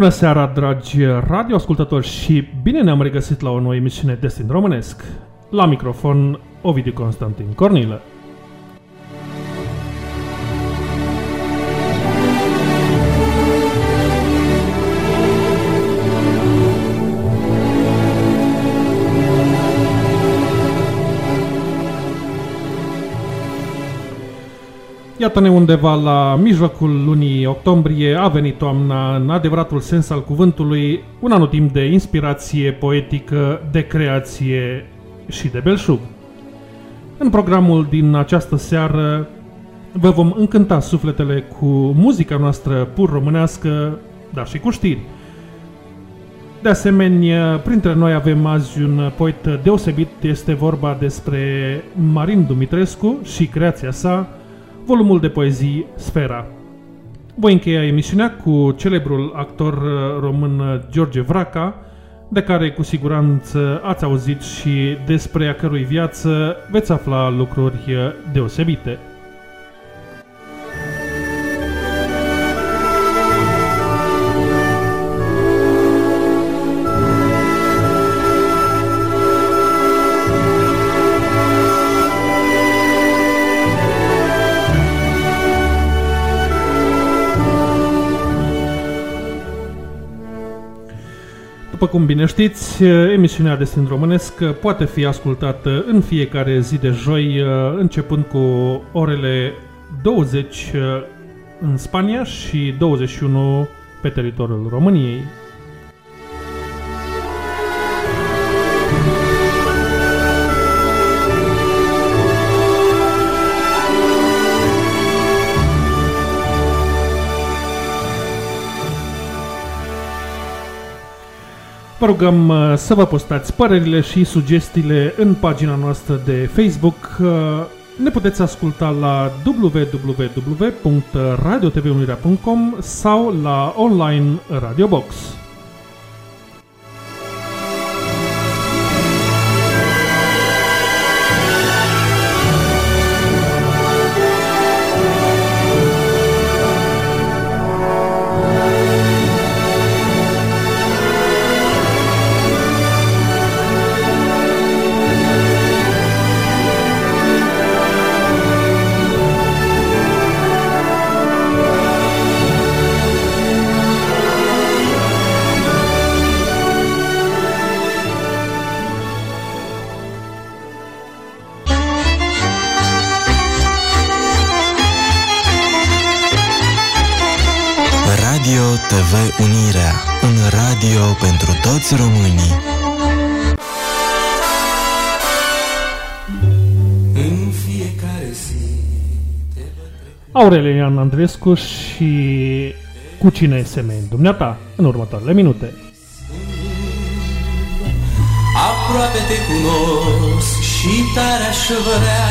Bună seara, dragi radioascultători și bine ne-am regăsit la o nouă emisiune Destin Românesc. La microfon, Ovidiu Constantin Cornilă. Iată-ne undeva la mijlocul lunii octombrie a venit toamna în adevăratul sens al cuvântului, un anotimp de inspirație poetică, de creație și de belșug. În programul din această seară vă vom încânta sufletele cu muzica noastră pur românească, dar și cu știri. De asemenea, printre noi avem azi un poet deosebit, este vorba despre Marin Dumitrescu și creația sa, volumul de poezii Sfera. Voi încheia emisiunea cu celebrul actor uh, român uh, George Vraca, de care cu siguranță ați auzit și despre a cărui viață veți afla lucruri uh, deosebite. După cum bine știți, emisiunea Destin Românesc poate fi ascultată în fiecare zi de joi, începând cu orele 20 în Spania și 21 pe teritoriul României. Vă rugăm uh, să vă postați părerile și sugestiile în pagina noastră de Facebook. Uh, ne puteți asculta la www.radiotvunirea.com sau la online Radio Aurelian Andrescu și cu cine semeni dumneata în următoarele minute. Aproape te cunosc și tare aș vrea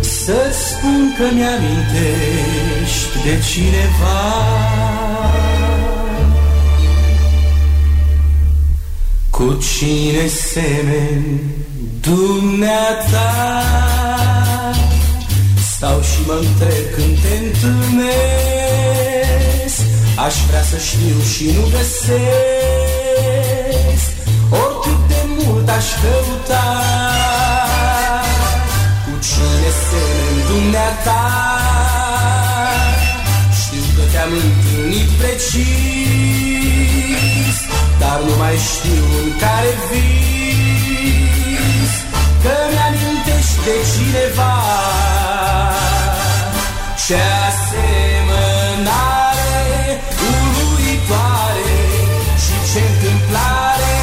Să-ți spun că mi-amintești de cineva. Cu cine semeni dumneata Stau și mă întreb când te întâlnesc. Aș vrea să știu și nu găsesc. Oricât de mult aș căuta Cu cine semeni dumneata. Știu că te-am întâlnit precis dar nu mai știu în care vis Că mi-amintești de cineva Ce asemănare uluitoare Și ce întâmplare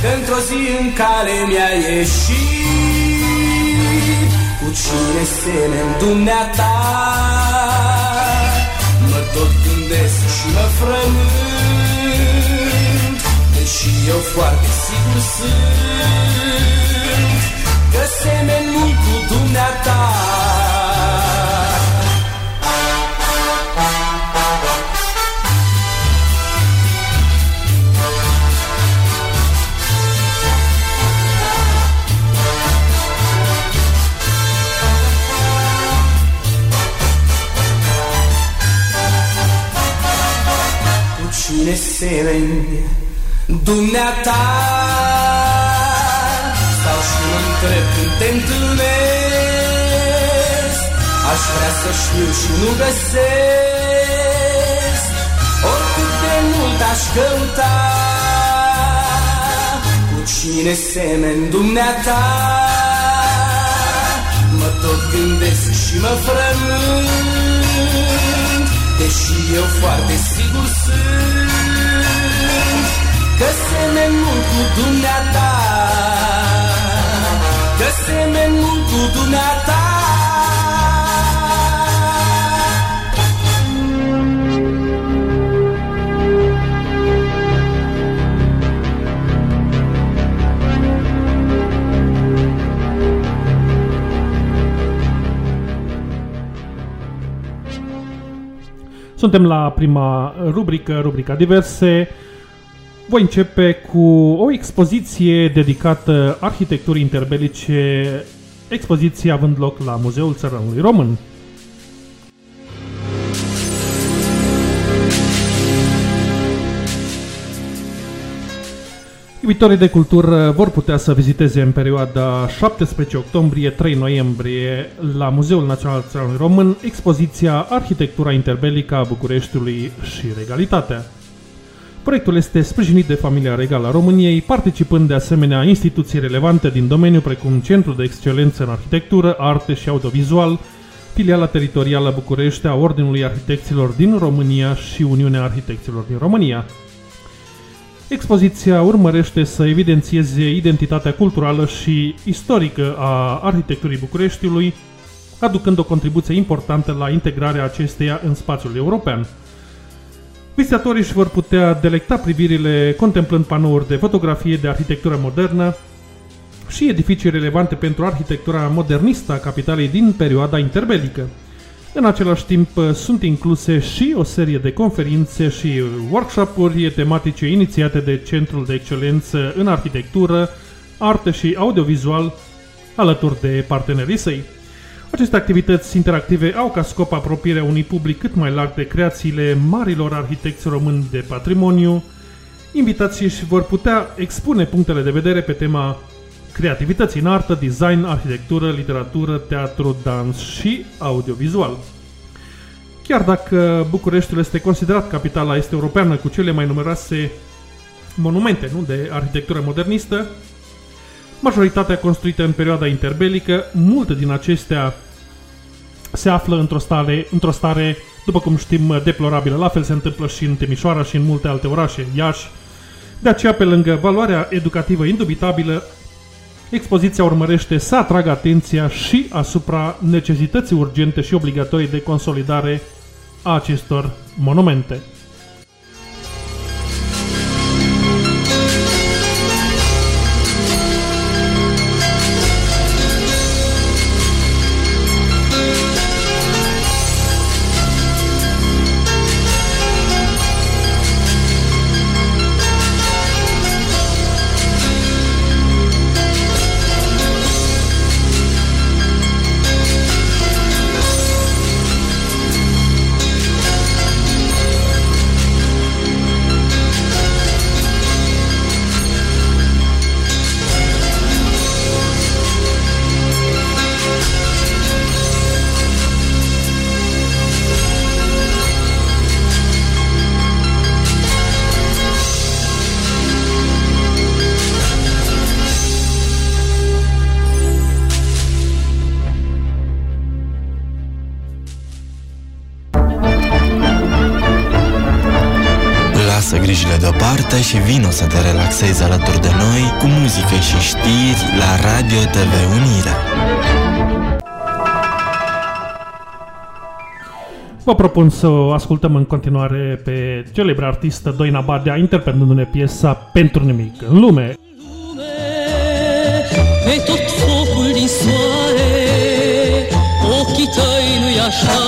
Că într-o zi în care mi-a ieșit. Cu cine semeni dumneata? Mă tot gândesc și mă frământ și eu foarte sigur sunt dumneata Cu cine semeni dumneata? Stau și mă întreb când te întâlnesc Aș vrea să știu și nu găsesc. Oricât de mult aș căuta Cu cine semeni dumneata. Mă tot gândesc și mă frământ Deși eu foarte sigur sunt Că semeni mult cu dumneata Că semeni mult cu dumneata Suntem la prima rubrică, rubrica diverse. Voi începe cu o expoziție dedicată arhitecturii interbelice, expoziție având loc la Muzeul Țăranului Român. Iubitorii de cultură vor putea să viziteze în perioada 17 octombrie-3 noiembrie la Muzeul Național Țăranului Român expoziția Arhitectura interbelică a Bucureștiului și Regalitatea. Proiectul este sprijinit de Familia Regală a României, participând de asemenea instituții relevante din domeniu precum Centrul de Excelență în Arhitectură, Arte și Audiovizual, filiala teritorială București a Ordinului Arhitecților din România și Uniunea Arhitecților din România. Expoziția urmărește să evidențieze identitatea culturală și istorică a arhitecturii Bucureștiului, aducând o contribuție importantă la integrarea acesteia în spațiul european. Vizitatorii își vor putea delecta privirile contemplând panouri de fotografie de arhitectură modernă și edificii relevante pentru arhitectura modernistă a capitalei din perioada interbelică. În același timp, sunt incluse și o serie de conferințe și workshop-uri tematice inițiate de Centrul de Excelență în Arhitectură, Arte și Audiovizual, alături de partenerii săi. Aceste activități interactive au ca scop apropierea unui public cât mai larg de creațiile marilor arhitecți români de patrimoniu. Invitații își vor putea expune punctele de vedere pe tema creativității în artă, design, arhitectură, literatură, teatru, dans și audiovizual. Chiar dacă Bucureștiul este considerat capitala este europeană cu cele mai numeroase monumente nu, de arhitectură modernistă, majoritatea construite în perioada interbelică, multe din acestea se află într-o stare, într stare, după cum știm, deplorabilă. La fel se întâmplă și în Timișoara și în multe alte orașe, Iași. De aceea, pe lângă valoarea educativă indubitabilă, Expoziția urmărește să atragă atenția și asupra necesității urgente și obligatorii de consolidare a acestor monumente. Și vino să te relaxezi alături de noi cu muzică și știri la Radio TV Unirea. Vă propun să ascultăm în continuare pe celebra artistă Doina Badea interpretându-ne piesa Pentru nimic în lume. Pe tot focul din soare, ochii tăi nu-i așa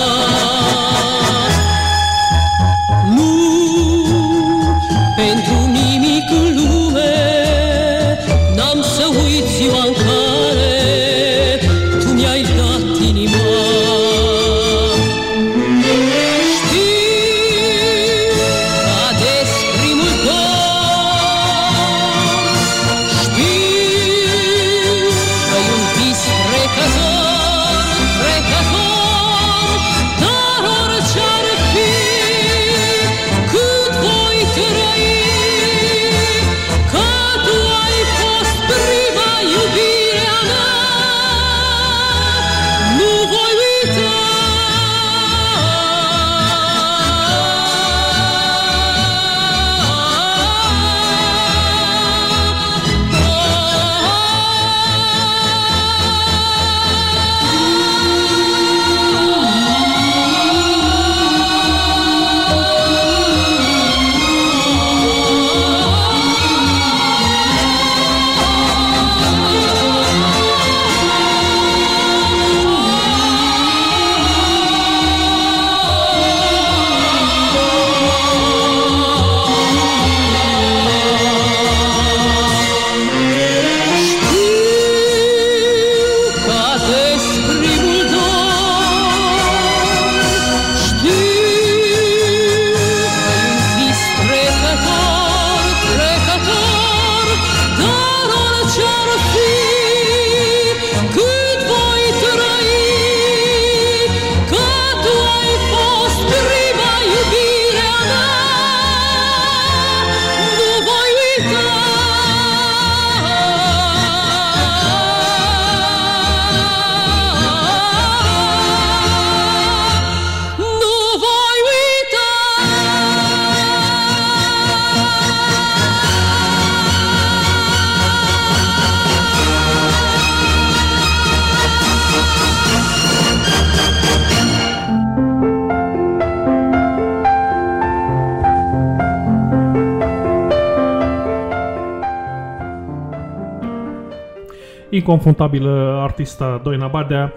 inconfundabilă artista Doina Badea.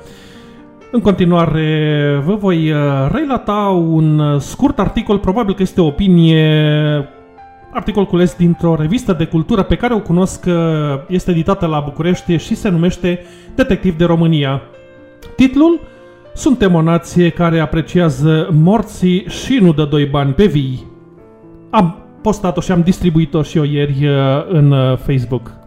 În continuare, vă voi uh, relata un uh, scurt articol, probabil că este o opinie, articol cules dintr-o revistă de cultură pe care o cunosc, uh, este editată la București și se numește Detectiv de România. Titlul? Suntem o nație care apreciază morții și nu dă doi bani pe vii. Am postat-o și am distribuit-o și eu ieri în Facebook.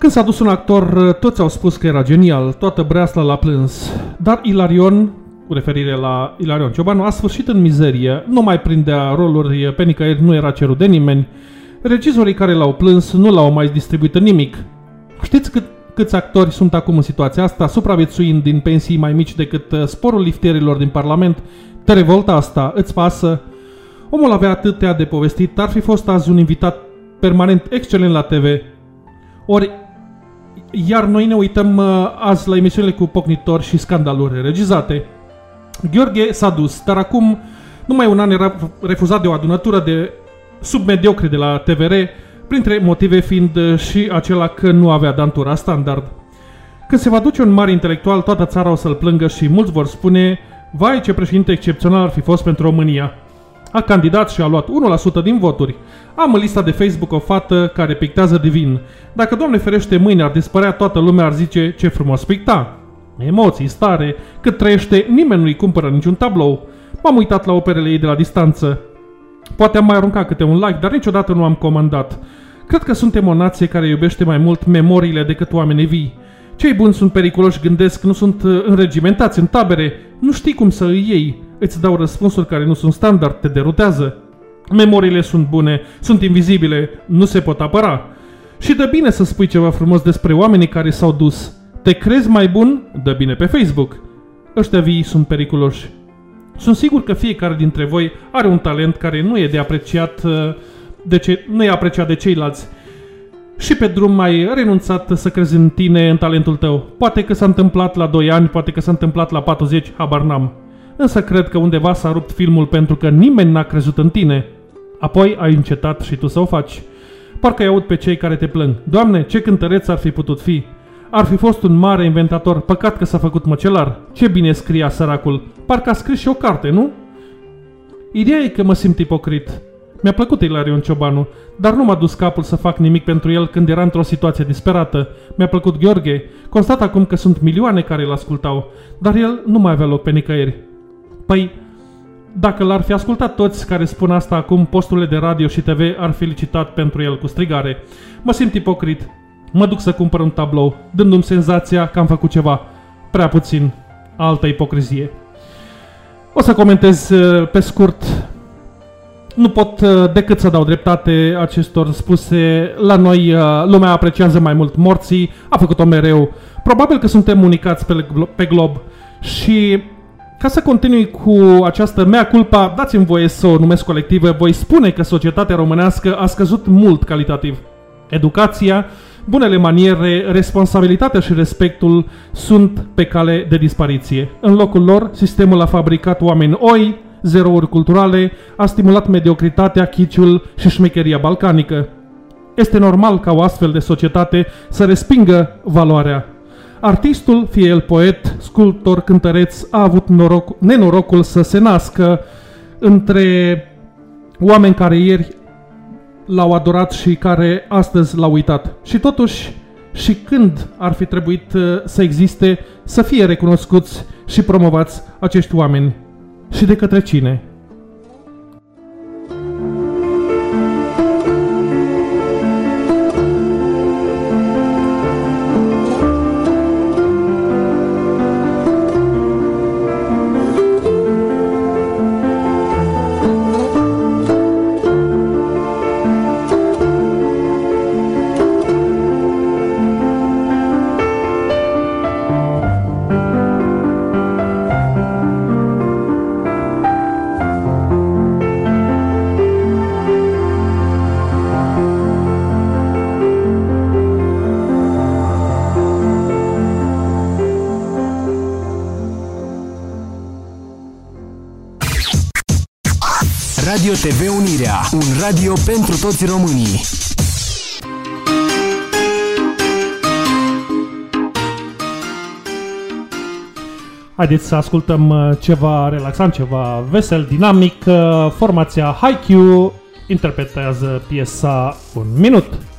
Când s-a dus un actor, toți au spus că era genial, toată breasla l-a plâns. Dar Ilarion, cu referire la Ilarion Ciobanu, a sfârșit în mizerie, nu mai prindea roluri pe nicăieri, nu era cerut de nimeni. Regizorii care l-au plâns nu l-au mai distribuit în nimic. Știți cât, câți actori sunt acum în situația asta, supraviețuind din pensii mai mici decât uh, sporul liftierilor din Parlament? Te revoltă asta? Îți pasă? Omul avea atâtea de povestit, ar fi fost azi un invitat permanent excelent la TV. Ori iar noi ne uităm uh, azi la emisiunile cu pocnitori și scandaluri regizate. Gheorghe s-a dus, dar acum numai un an era refuzat de o adunătură de submediocri de la TVR, printre motive fiind uh, și acela că nu avea dantura standard. Când se va duce un mare intelectual, toată țara o să-l plângă și mulți vor spune Vai ce președinte excepțional ar fi fost pentru România. A candidat și a luat 1% din voturi. Am în lista de Facebook o fată care pictează divin. Dacă, Doamne ferește, mâine ar dispărea, toată lumea ar zice ce frumos picta. Emoții, stare, cât trăiește, nimeni nu-i cumpără niciun tablou. M-am uitat la operele ei de la distanță. Poate am mai aruncat câte un like, dar niciodată nu am comandat. Cred că suntem o nație care iubește mai mult memoriile decât oamenii vii. Cei buni sunt periculoși, gândesc, nu sunt uh, înregimentați în tabere, nu știi cum să îi iei. Îți dau răspunsuri care nu sunt standard, te derutează. Memoriile sunt bune, sunt invizibile, nu se pot apăra. Și dă bine să spui ceva frumos despre oamenii care s-au dus. Te crezi mai bun? Dă bine pe Facebook. Ăștia vii sunt periculoși. Sunt sigur că fiecare dintre voi are un talent care nu e de apreciat uh, de ce, nu e apreciat de ceilalți. Și pe drum ai renunțat să crezi în tine, în talentul tău. Poate că s-a întâmplat la 2 ani, poate că s-a întâmplat la 40, habar n-am. Însă cred că undeva s-a rupt filmul pentru că nimeni n-a crezut în tine. Apoi ai încetat și tu să o faci. Parcă-i aud pe cei care te plâng. Doamne, ce cântăreț ar fi putut fi! Ar fi fost un mare inventator, păcat că s-a făcut măcelar. Ce bine scria săracul. Parcă a scris și o carte, nu? Ideea e că mă simt ipocrit. Mi-a plăcut Ilarion Ciobanu, dar nu m-a dus capul să fac nimic pentru el când era într-o situație disperată. Mi-a plăcut Gheorghe. Constat acum că sunt milioane care îl ascultau, dar el nu mai avea loc pe nicăieri. Păi, dacă l-ar fi ascultat toți care spun asta acum, posturile de radio și TV ar fi licitat pentru el cu strigare. Mă simt ipocrit. Mă duc să cumpăr un tablou, dându-mi senzația că am făcut ceva. Prea puțin. Altă ipocrizie. O să comentez uh, pe scurt. Nu pot uh, decât să dau dreptate acestor spuse. La noi uh, lumea apreciază mai mult morții, a făcut-o mereu. Probabil că suntem unicați pe, pe glob și ca să continui cu această mea culpa, dați-mi voie să o numesc colectivă, voi spune că societatea românească a scăzut mult calitativ. Educația, bunele maniere, responsabilitatea și respectul sunt pe cale de dispariție. În locul lor, sistemul a fabricat oameni oi, zerouri culturale, a stimulat mediocritatea, chiciul și șmecheria balcanică. Este normal ca o astfel de societate să respingă valoarea Artistul, fie el poet, sculptor, cântăreț, a avut noroc, nenorocul să se nască între oameni care ieri l-au adorat și care astăzi l-au uitat. Și totuși, și când ar fi trebuit uh, să existe, să fie recunoscuți și promovați acești oameni? Și de către cine? Radio pentru toți românii. Haideți să ascultăm uh, ceva relaxant, ceva vesel, dinamic. Uh, Formația Haikyuu interpretează piesa Un minut.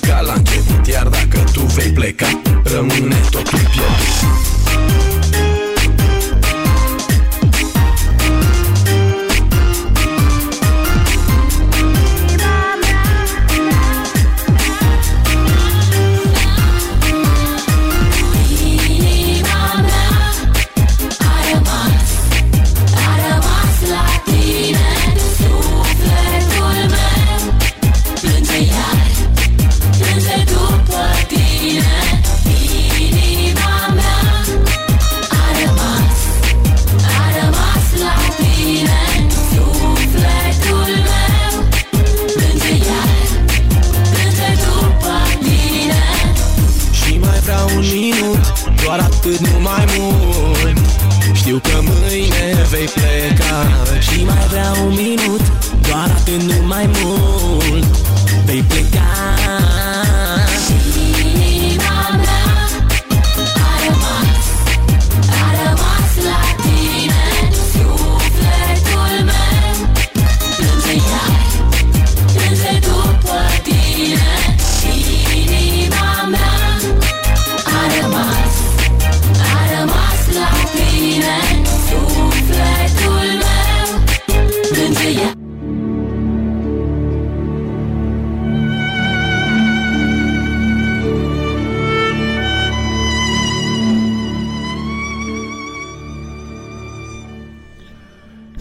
Ca la început Iar dacă tu vei pleca Rămâne totul pierdut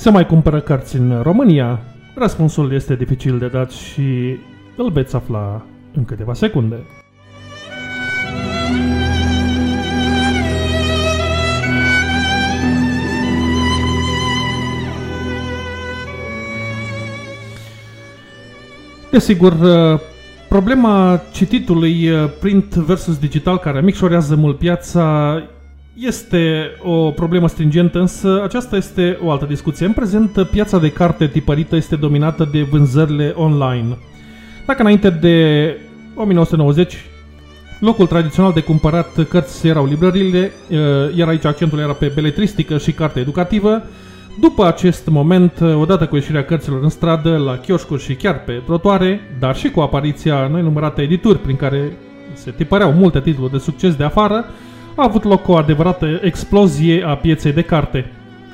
Se mai cumpără cărți în România? Răspunsul este dificil de dat și îl veți afla în câteva secunde. Desigur, uh, problema cititului uh, print versus digital care micșorează mult piața este o problemă stringentă, însă aceasta este o altă discuție. În prezent, piața de carte tipărită este dominată de vânzările online. Dacă înainte de 1990 locul tradițional de cumpărat cărți erau librările, uh, iar aici accentul era pe beletristică și carte educativă, după acest moment, odată cu ieșirea cărților în stradă, la chioșcuri și chiar pe trotuare, dar și cu apariția noi numărate edituri prin care se tipăreau multe titluri de succes de afară, a avut loc o adevărată explozie a pieței de carte.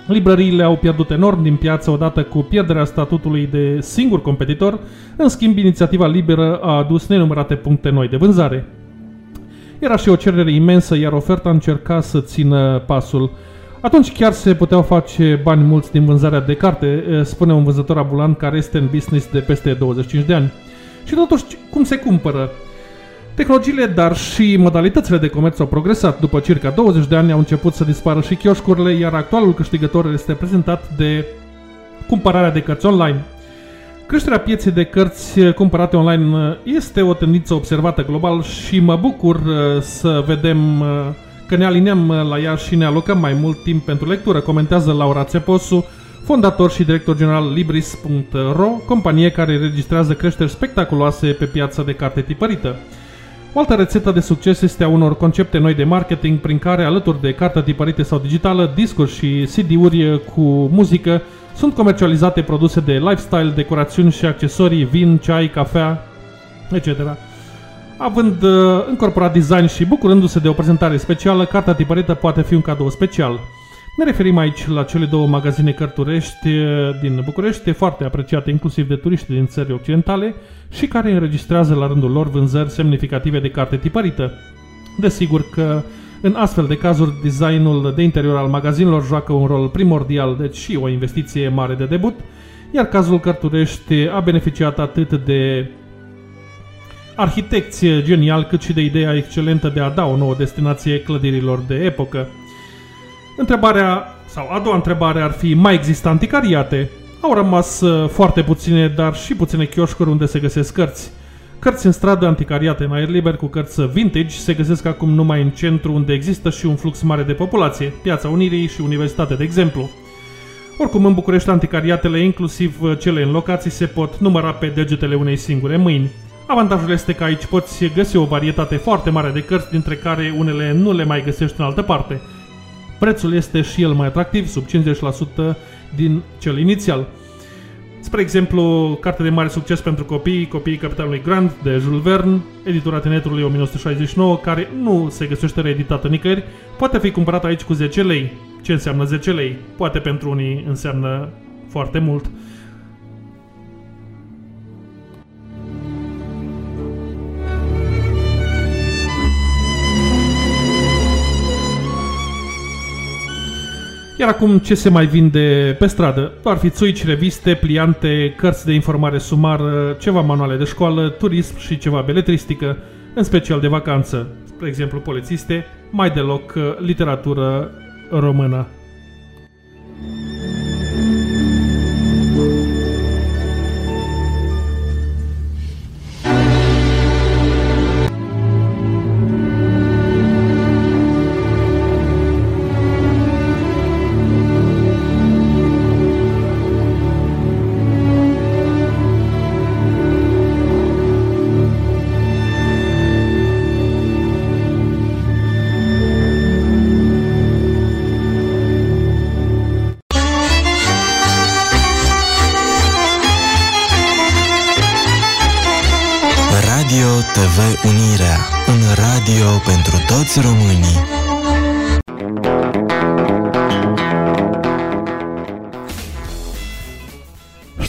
Librăriile au pierdut enorm din piață odată cu pierderea statutului de singur competitor, în schimb inițiativa liberă a adus nenumărate puncte noi de vânzare. Era și o cerere imensă, iar oferta încerca să țină pasul. Atunci chiar se puteau face bani mulți din vânzarea de carte, spune un vânzător ambulant care este în business de peste 25 de ani. Și totuși, cum se cumpără? Tehnologiile, dar și modalitățile de comerț au progresat. După circa 20 de ani au început să dispară și chioșcurile, iar actualul câștigător este prezentat de cumpărarea de cărți online. Creșterea pieței de cărți cumpărate online este o tendință observată global și mă bucur uh, să vedem uh, că ne aliniem uh, la ea și ne alocăm mai mult timp pentru lectură, comentează Laura Țeposu, fondator și director general Libris.ro, companie care registrează creșteri spectaculoase pe piața de carte tipărită. O altă rețetă de succes este a unor concepte noi de marketing prin care, alături de cartea tipărită sau digitală, discuri și CD-uri cu muzică, sunt comercializate produse de lifestyle, decorațiuni și accesorii, vin, ceai, cafea, etc. Având uh, încorporat design și bucurându-se de o prezentare specială, cartea tipărită poate fi un cadou special. Ne referim aici la cele două magazine cărturești uh, din București, foarte apreciate inclusiv de turiști din țări occidentale și care înregistrează la rândul lor vânzări semnificative de carte tipărită. Desigur că în astfel de cazuri, designul de interior al magazinelor joacă un rol primordial, deci și o investiție mare de debut, iar cazul Cărturești a beneficiat atât de arhitecție genial, cât și de ideea excelentă de a da o nouă destinație clădirilor de epocă. Întrebarea, sau a doua întrebare ar fi, mai există anticariate? Au rămas uh, foarte puține, dar și puține chioșcuri unde se găsesc cărți. Cărți în stradă anticariate în aer liber cu cărți vintage se găsesc acum numai în centru unde există și un flux mare de populație, Piața Unirii și Universitate de exemplu. Oricum, în București, anticariatele, inclusiv uh, cele în locații, se pot număra pe degetele unei singure mâini. Avantajul este că aici poți găsi o varietate foarte mare de cărți, dintre care unele nu le mai găsești în altă parte. Prețul este și el mai atractiv, sub 50% din cel inițial. Spre exemplu, carte de mare succes pentru copii, Copiii Capitalului Grand de Jules Verne, editura Tenetului 1969, care nu se găsește reeditată nicăieri, poate fi cumpărată aici cu 10 lei. Ce înseamnă 10 lei? Poate pentru unii înseamnă foarte mult. Iar acum ce se mai vinde pe stradă? Doar fițuici, reviste, pliante, cărți de informare sumară, ceva manuale de școală, turism și ceva beletristică, în special de vacanță, spre exemplu polițiste, mai deloc literatură română.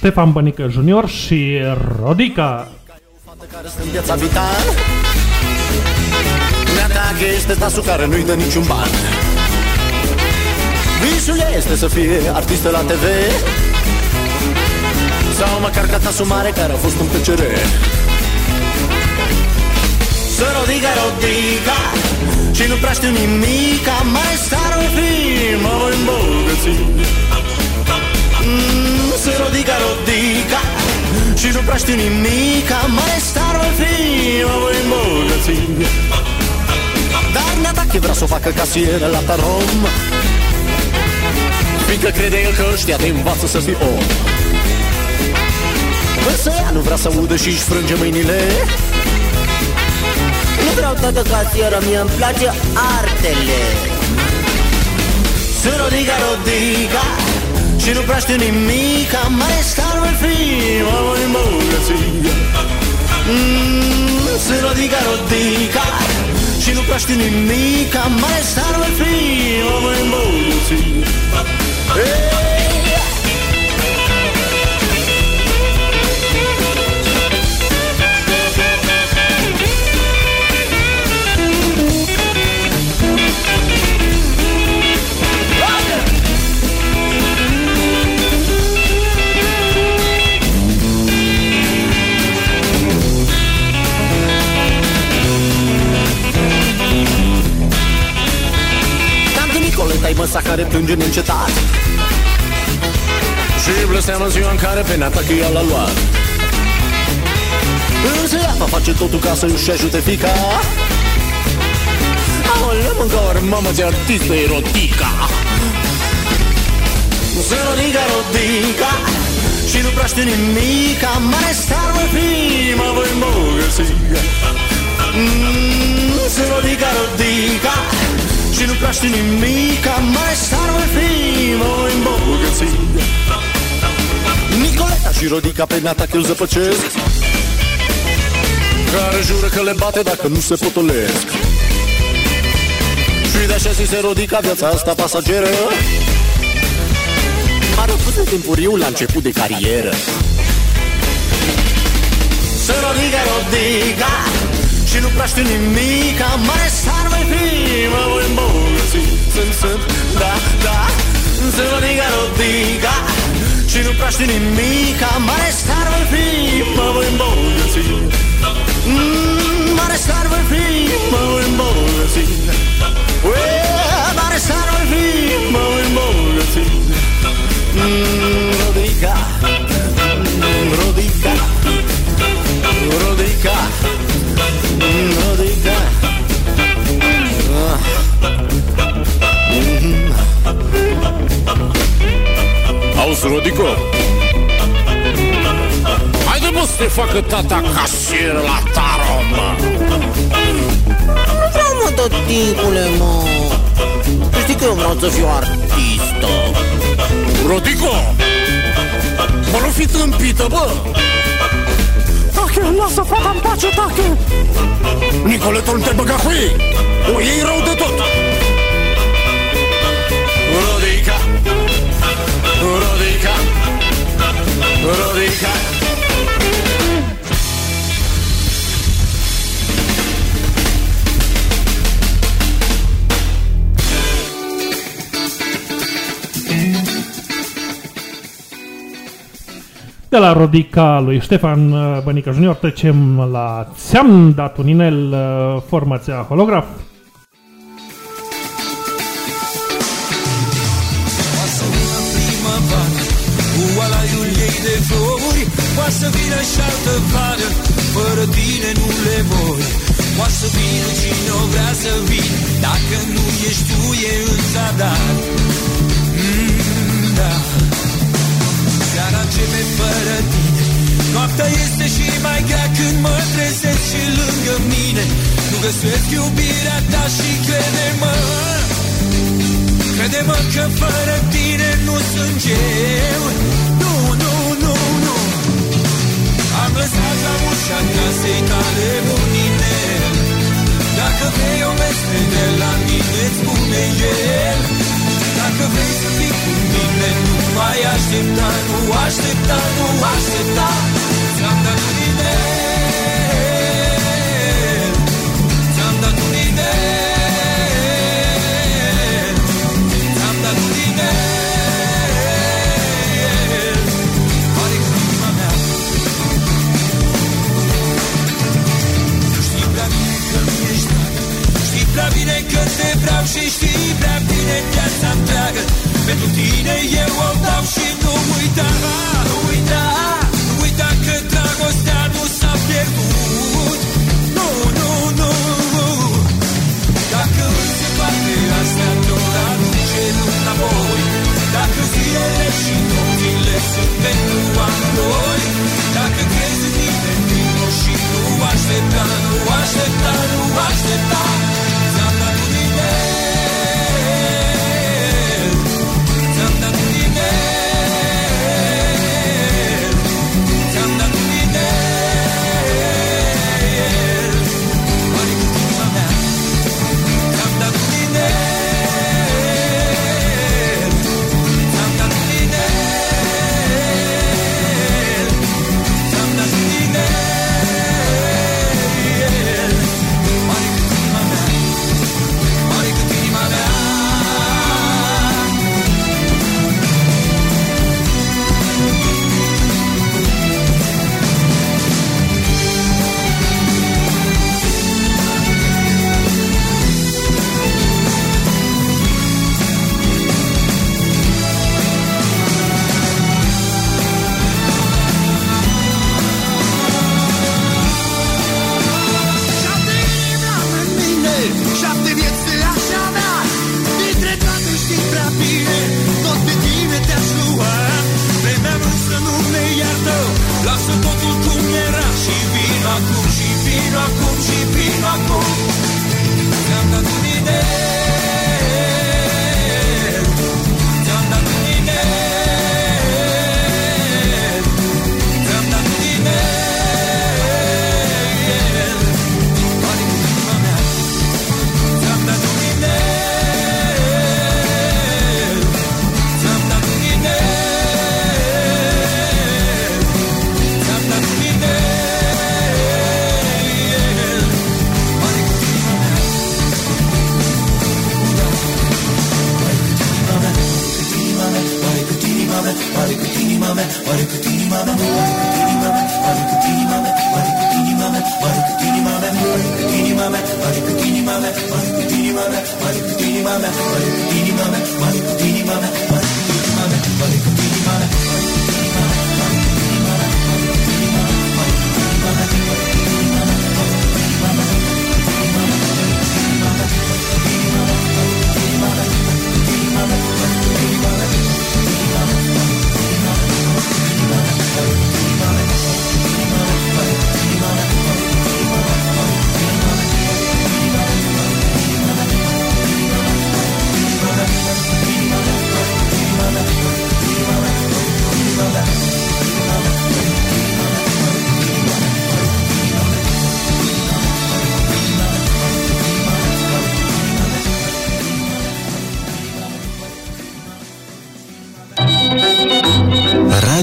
Ștefan Bănică Junior și Rodica. Dacă este tasul care nu-i dă niciun ban Visul este să fie artistă la TV Sau măcar ca tasul mare care a fost un PCR Să rodiga, rodiga și nu prea știu nimic Mai star un film. Mă voi îmbogăți mm, Sunt rodica, rodica Și nu prea știu nimic Mai star un film Mă voi îmbogăți. Dar neatache vrea să o facă casieră la tarom Fiindcă crede el că ăștia te învață să fii om. Însă ea nu vrea să audă și-și frânge mâinile. Nu vreau toată casieră, mie îmi place artele. Sunt rodiga, rodiga Și nu prea știu nimic Mai star voi fi, mă voi îmbogăți mm, Sunt rodiga, rodiga Și nu prea știu nimic Mai star voi fi, mă voi îmbogăți hey! Sa care plânge neîncetat Și blesteamă ziua în care pe neata că ea l-a luat. Însă ea va face totul ca să-și ajute fica. Aoleu, mâncăr, mamă, ți artistă erotica. Se rodica, rodica Și nu prea știu nimica Mare star voi fi, mă voi îmbogăți Și nu prea știu nimica Mare star voi fi, mă voi îmbogăți. Nicoleta și Rodica pe nata că eu zăpăcesc. Care jură că le bate dacă nu se potolesc. Și de așa zi se Rodica viața asta pasageră. M-a răpus în timpuriu la început de carieră. Se Rodica, Rodica și nu prea știu nimica Mare star mai fi, mă voi îmbogăți. Sunt, sunt, da, da Se Rodica, Rodica și nu prea știu nimica Mare star voi fi, mă voi îmbogăți. Mm, Mare star voi fi, mă voi îmbogăți. Ue, Mare star voi fi, mă voi îmbogăți. mm, Auzi, Rodico? Haide mă să te facă tata casier la taro, mă. Nu vreau, mă, tăticule, mă. Tu știi că eu vreau să fiu artistă. Rodico! Mă, nu fi tâmpită, bă! Tache, lasă fata în pace, tache Nicoletul nu te băga cu ei? O iei rău de tot Rodica De la Rodica lui Ștefan uh, Bănică Junior trecem la Ți-am dat un inel, uh, formația holograf. Îți spune el Dacă vrei să fii cu mine nu mai aștepta Nu aștepta, nu aștepta. Ți-am dat un inel Ți-am dat un inel Ți-am dat un inel Oare prima mea? Știi prea bine că mi-ești dragă Știi prea bine că te vreau și știi prea bine viața întreagă. Pentru tine eu o dau și nu uita Nu uita, nu uita că dragostea nu s-a pierdut. Nu, nu, nu Dacă îți toate astea tot aduce înapoi. Dacă zilele și nopțile sunt pentru amândoi Dacă crezi în mine vino și nu aștepta, nu aștepta, nu aștepta. Ți-am dat Marikutini mame, Marikutini mame, Marikutini mame, Marikutini mame, Marikutini mame, Marikutini mame, Marikutini mame, Marikutini mame, Marikutini mame, Marikutini mame, Marikutini mame, Marikutini mame, Marikutini mame, Marikutini mame, Marikutini mame,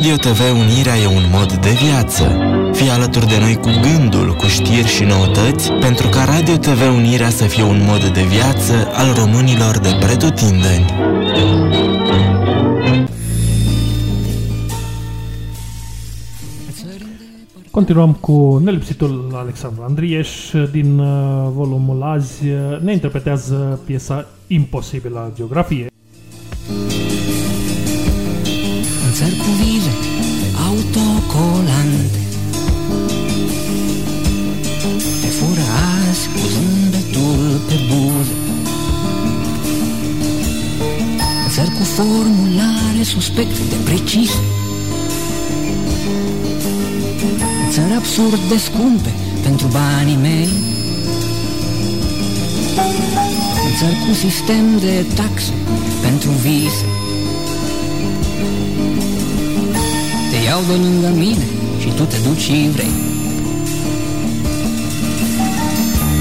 Radio TV Unirea e un mod de viață. Fii alături de noi cu gândul, cu știri și noutăți, pentru ca Radio TV Unirea să fie un mod de viață al românilor de pretutindeni. Continuăm cu nelipsitul Alexandru Andrieș din uh, volumul azi. uh, Ne interpretează piesa Imposibilă a geografiei. Țări absurd de scumpe pentru banii mei. În țări cu sistem de taxe pentru vise Te iau de lângă mine și tu te duci și vrei.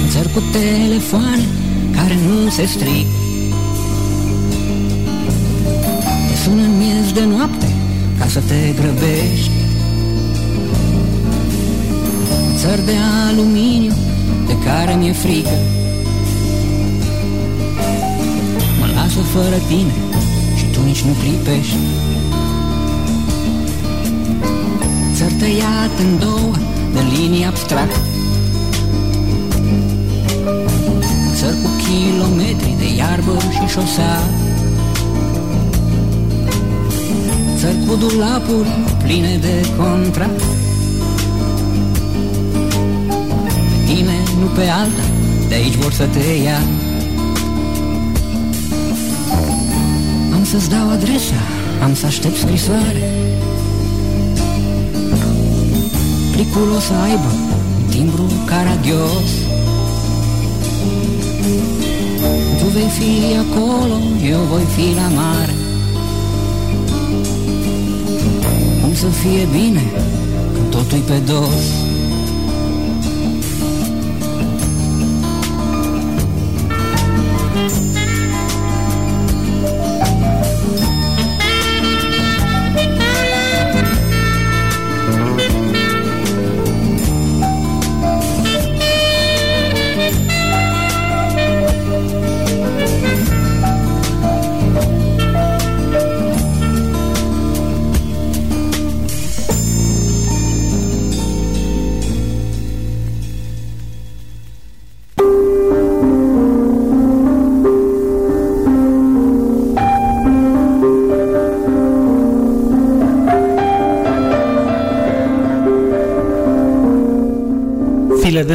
În țări cu telefoane care nu se stric. Te sună în miez de noapte ca să te grăbești țări de aluminiu de care mi-e frică. Mă lasă fără tine și tu nici nu clipești țări tăiat în două de linii abstract Țări cu kilometri de iarbă și șosea. Țări cu dulapuri pline de contract pe alta, de aici vor să te ia. Am să-ți dau adresa, am să aștept scrisoare. Plicul o să aibă un timbru caragios. Tu vei fi acolo, eu voi fi la mare. Cum să fie bine când totul pe dos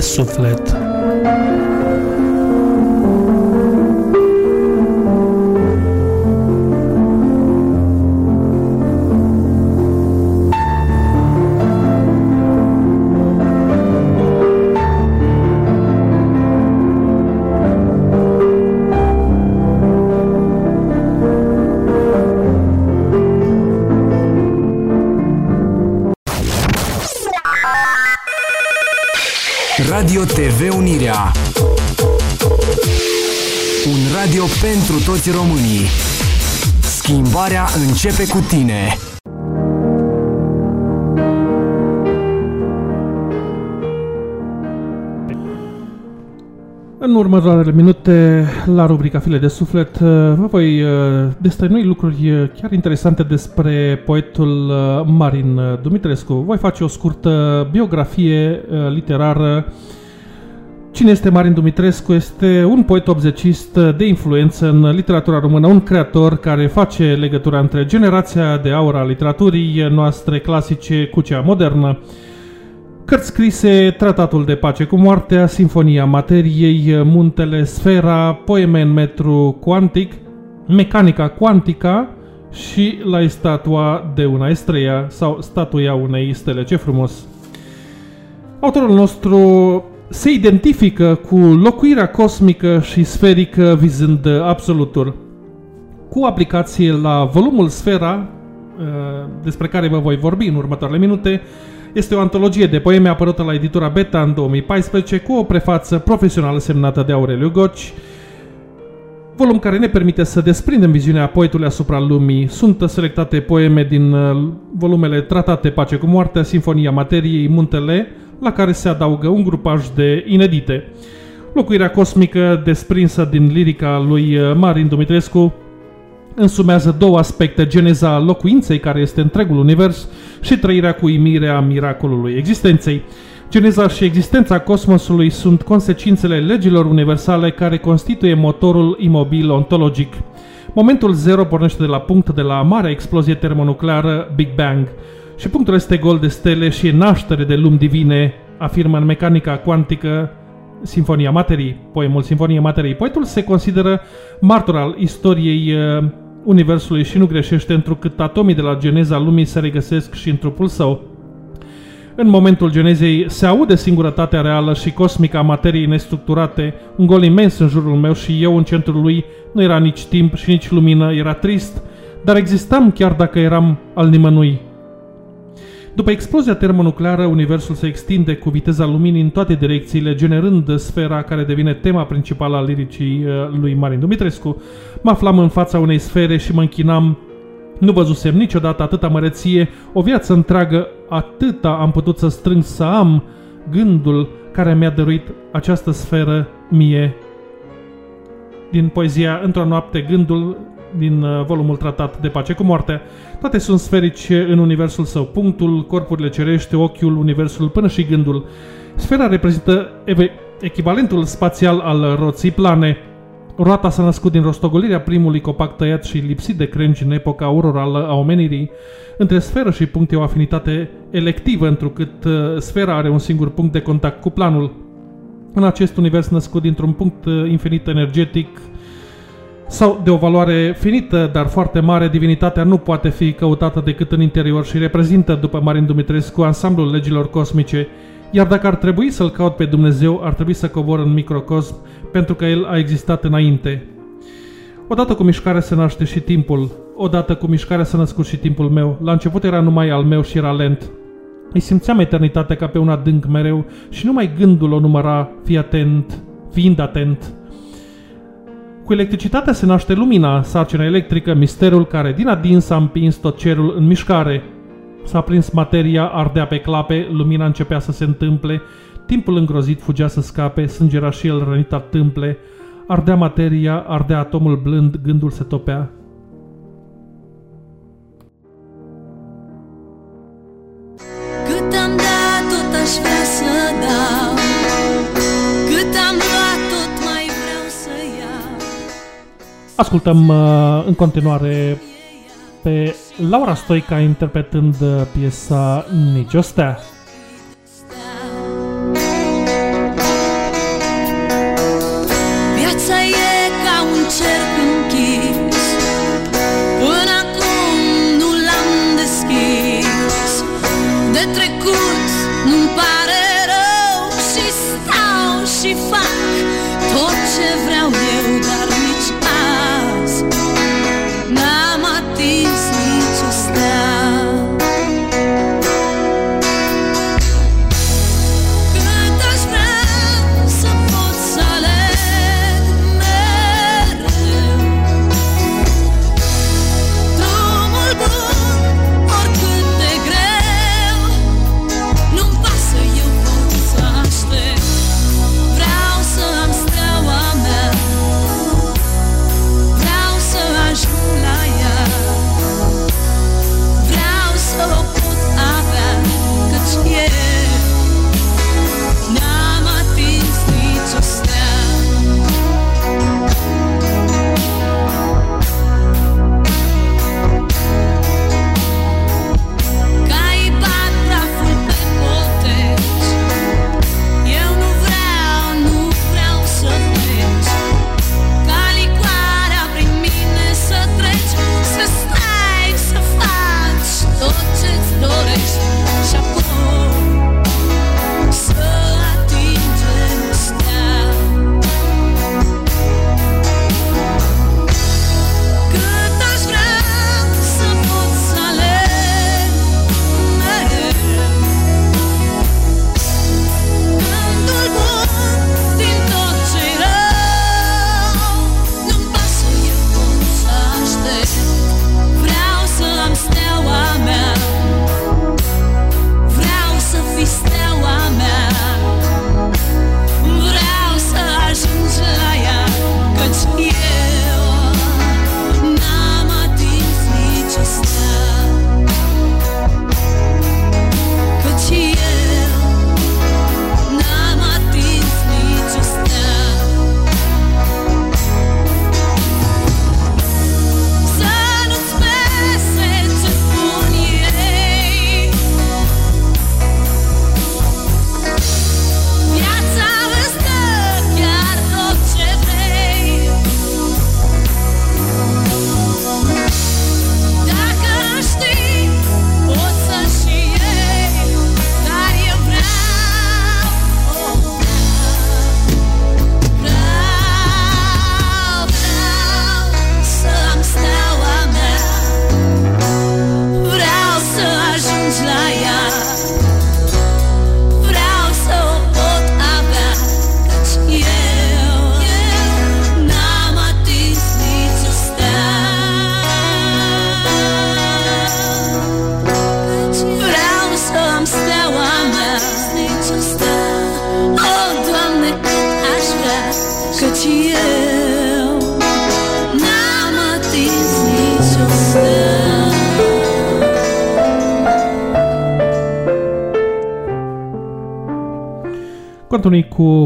suflet pentru toți românii. Schimbarea începe cu tine. În următoarele minute, la rubrica File de Suflet, uh, vă voi uh, destăinui lucruri uh, chiar interesante despre poetul Marin Dumitrescu. Voi face o scurtă biografie literară. Cine este Marin Dumitrescu? Este un poet obzecist de influență în literatura română, un creator care face legătura între generația de aur a literaturii noastre clasice cu cea modernă. Cărți scrise, Tratatul de pace cu moartea, Sinfonia materiei, Muntele, Sfera, Poeme în metru cuantic, Mecanica cuantica și la statua de una estrella sau statuia unei stele. Ce frumos! Autorul nostru se identifică cu locuirea cosmică și sferică vizând absolutul. Cu aplicație la volumul Sfera, uh, despre care vă voi vorbi în următoarele minute, este o antologie de poeme apărută la editura Beta în 2014 cu o prefață profesională semnată de Aureliu Goci, volum care ne permite să desprindem viziunea poetului asupra lumii. Sunt selectate poeme din uh, volumele Tratate Pace cu Moartea, Sinfonia Materiei, Muntele, la care se adaugă un grupaj de inedite. Locuirea cosmică desprinsă din lirica lui uh, Marin Dumitrescu însumează două aspecte, geneza locuinței, care este întregul univers, și trăirea cu uimirea miracolului existenței. Geneza și existența cosmosului sunt consecințele legilor universale care constituie motorul imobil ontologic. Momentul zero pornește de la punct de la marea explozie termonucleară Big Bang și punctul este gol de stele și e naștere de lumi divine, afirmă în mecanica cuantică Sinfonia Materii, poemul Sinfonia Materii. Poetul se consideră martor al istoriei uh, Universului și nu greșește întrucât atomii de la geneza lumii se regăsesc și în trupul său. În momentul genezei se aude singurătatea reală și cosmică a materiei nestructurate, un gol imens în jurul meu și eu în centrul lui nu era nici timp și nici lumină, era trist, dar existam chiar dacă eram al nimănui. După explozia termonucleară, universul se extinde cu viteza luminii în toate direcțiile, generând sfera care devine tema principală a liricii uh, lui Marin Dumitrescu. Mă aflam în fața unei sfere și mă închinam nu văzusem niciodată atâta măreție, o viață întreagă, atâta am putut să strâng să am gândul care mi-a dăruit această sferă mie. Din poezia Într-o noapte, gândul din uh, volumul tratat de pace cu moartea. Toate sunt sferice în universul său. Punctul, corpurile cerești, ochiul, universul până și gândul. Sfera reprezintă echivalentul spațial al roții plane. Roata s-a născut din rostogolirea primului copac tăiat și lipsit de crengi în epoca aurorală a omenirii. Între sferă și punct e o afinitate electivă, întrucât uh, sfera are un singur punct de contact cu planul. În acest univers născut dintr-un punct uh, infinit energetic, sau de o valoare finită, dar foarte mare, divinitatea nu poate fi căutată decât în interior și reprezintă, după Marin Dumitrescu, ansamblul legilor cosmice, iar dacă ar trebui să-L caut pe Dumnezeu, ar trebui să cobor în microcosm, pentru că El a existat înainte. Odată cu mișcarea se naște și timpul, odată cu mișcarea s-a născut și timpul meu. La început era numai al meu și era lent. Îi simțeam eternitatea ca pe un adânc mereu și numai gândul o număra, fi atent, fiind atent. Cu electricitatea se naște lumina, sarcina electrică, misterul care din adins a împins tot cerul în mișcare. S-a prins materia, ardea pe clape, lumina începea să se întâmple, timpul îngrozit fugea să scape, sângera și el rănit tâmple, ardea materia, ardea atomul blând, gândul se topea. Ascultăm uh, în continuare pe Laura Stoica interpretând uh, piesa Nici o stea.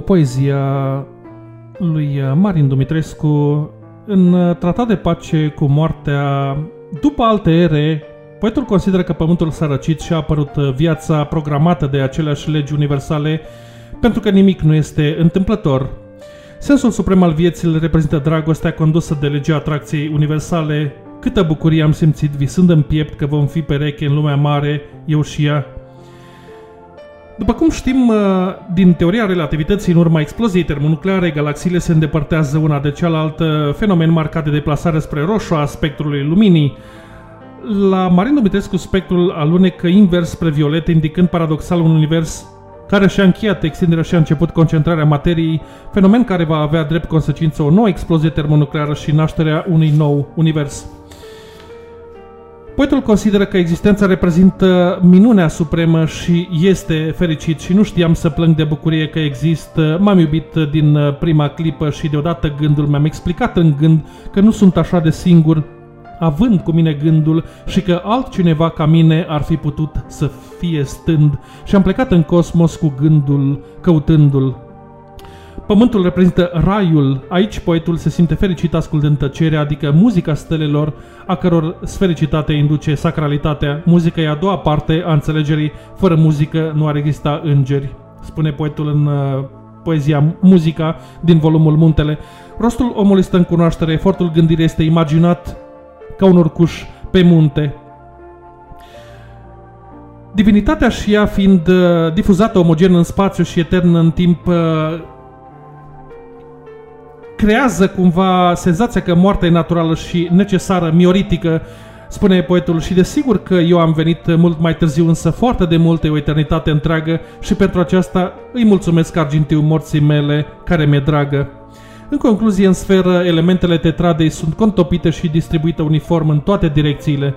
Poezia lui Marin Dumitrescu în tratat de pace cu moartea după alte ere, poetul consideră că pământul s-a răcit și a apărut viața programată de aceleași legi universale pentru că nimic nu este întâmplător. Sensul suprem al vieții îl reprezintă dragostea condusă de legea atracției universale. Câtă bucurie am simțit visând în piept că vom fi pereche în lumea mare, eu și ea. După cum știm uh, din teoria relativității, în urma exploziei termonucleare, galaxiile se îndepărtează una de cealaltă, fenomen marcat de deplasare spre roșu a spectrului luminii. La Marin Dumitrescu, spectrul alunecă invers spre violet, indicând paradoxal un univers care și-a încheiat extinderea și a început concentrarea materiei, fenomen care va avea drept consecință o nouă explozie termonucleară și nașterea unui nou univers. Poetul consideră că existența reprezintă minunea supremă și este fericit și nu știam să plâng de bucurie că există. M-am iubit din prima clipă și deodată gândul mi-am explicat în gând că nu sunt așa de singur, având cu mine gândul și că altcineva ca mine ar fi putut să fie stând și am plecat în cosmos cu gândul, căutându-l Pământul reprezintă raiul. Aici poetul se simte fericit ascultând tăcerea, adică muzica stelelor, a căror sfericitate induce sacralitatea. Muzica e a doua parte a înțelegerii. Fără muzică nu ar exista îngeri, spune poetul în uh, poezia Muzica din volumul Muntele. Rostul omului stă în cunoaștere, efortul gândirii este imaginat ca un urcuș pe munte. Divinitatea și ea fiind uh, difuzată omogen în spațiu și etern în timp, uh, creează cumva senzația că moartea e naturală și necesară, mioritică, spune poetul, și desigur că eu am venit mult mai târziu, însă foarte de multe o eternitate întreagă și pentru aceasta îi mulțumesc argintiu morții mele, care mi-e dragă. În concluzie, în sferă, elementele tetradei sunt contopite și distribuite uniform în toate direcțiile.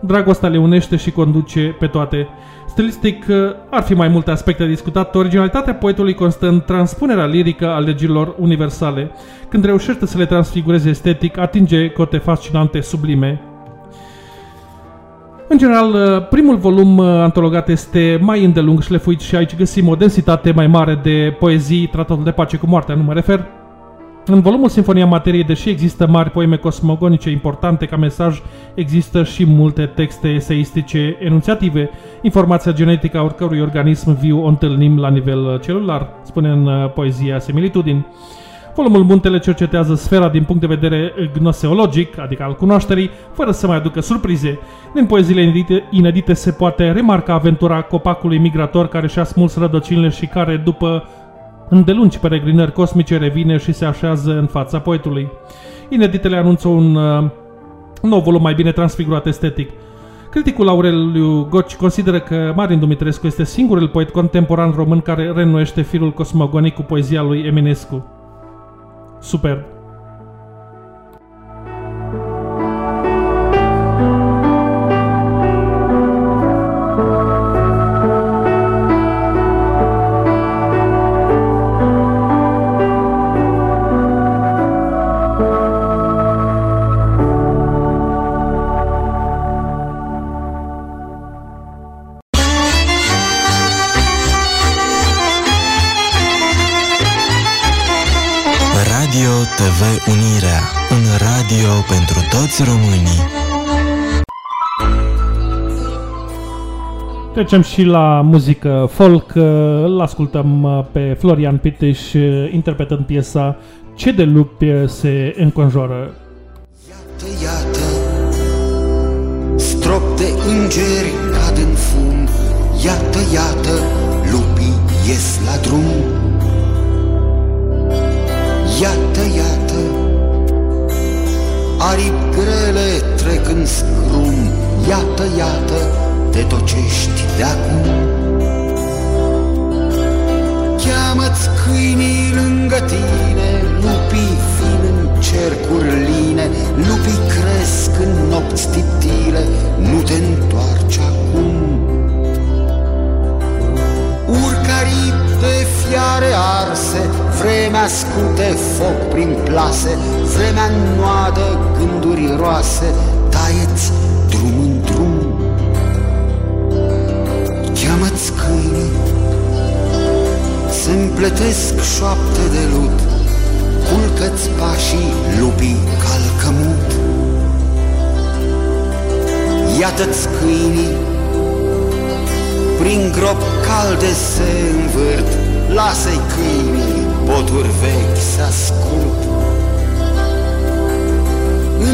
Dragostea le unește și conduce pe toate. Stilistic, ar fi mai multe aspecte de discutat. Originalitatea poetului constă în transpunerea lirică a legilor universale. Când reușește să le transfigureze estetic, atinge cote fascinante, sublime. În general, primul volum antologat este mai îndelung șlefuit și aici găsim o densitate mai mare de poezii, tratatul de pace cu moartea, nu mă refer, în volumul Sinfonia Materiei, deși există mari poeme cosmogonice importante ca mesaj, există și multe texte eseistice enunțiative. Informația genetică a oricărui organism viu o întâlnim la nivel celular, spune în uh, poezia Similitudini. Volumul Muntele cercetează sfera din punct de vedere gnoseologic, adică al cunoașterii, fără să mai aducă surprize. Din poeziile inedite, inedite se poate remarca aventura copacului migrator care și-a smuls rădăcinile și care, după Îndelungi peregrinări cosmice revine și se așează în fața poetului. Ineditele anunță un uh, nou volum mai bine transfigurat estetic. Criticul Aureliu Goci consideră că Marin Dumitrescu este singurul poet contemporan român care reînnoiește firul cosmogonic cu poezia lui Eminescu. Superb! Trecem și la muzică folk. Îl ascultăm uh, pe Florian Piteș uh, interpretând piesa Ce de lupi se înconjoară. Iată, iată, strop de îngeri cad în fum. Iată, iată, lupii ies la drum. Iată, iată, Aripi grele de acum. Cheamă-ți câinii lângă tine Lupii fin în cercuri line Lupii cresc în nopți tiptile Nu te întoarce acum. Urcarii de fiare arse Vremea scute foc prin plase Vremea noadă gânduri roase Taieți drum Se împletesc șoapte de lut Culcă-ți pașii lupii calcămut. Iată-ți câinii Prin grop calde se învârt Lasă-i câinii, boturi vechi să ascult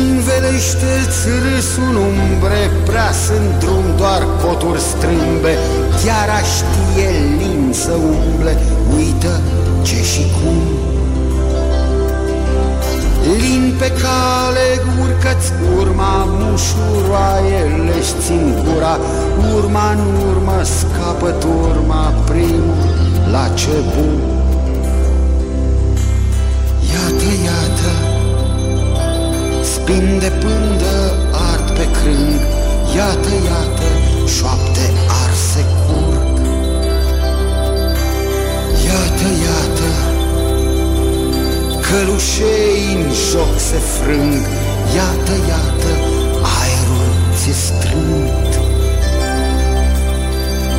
Învelește-ți râsul umbre, prea sunt drum doar coturi strâmbe. Chiar știe lin să umble, uită ce și cum. Lin pe cale, urcă-ți urma, mușuroaiele țin gura. Urma în urmă scapă turma, primul la ce bun spin de pândă ard pe crâng. Iată, iată, șoapte arse curg. Iată, iată, călușei în joc se frâng. Iată, iată, aerul ți strânt.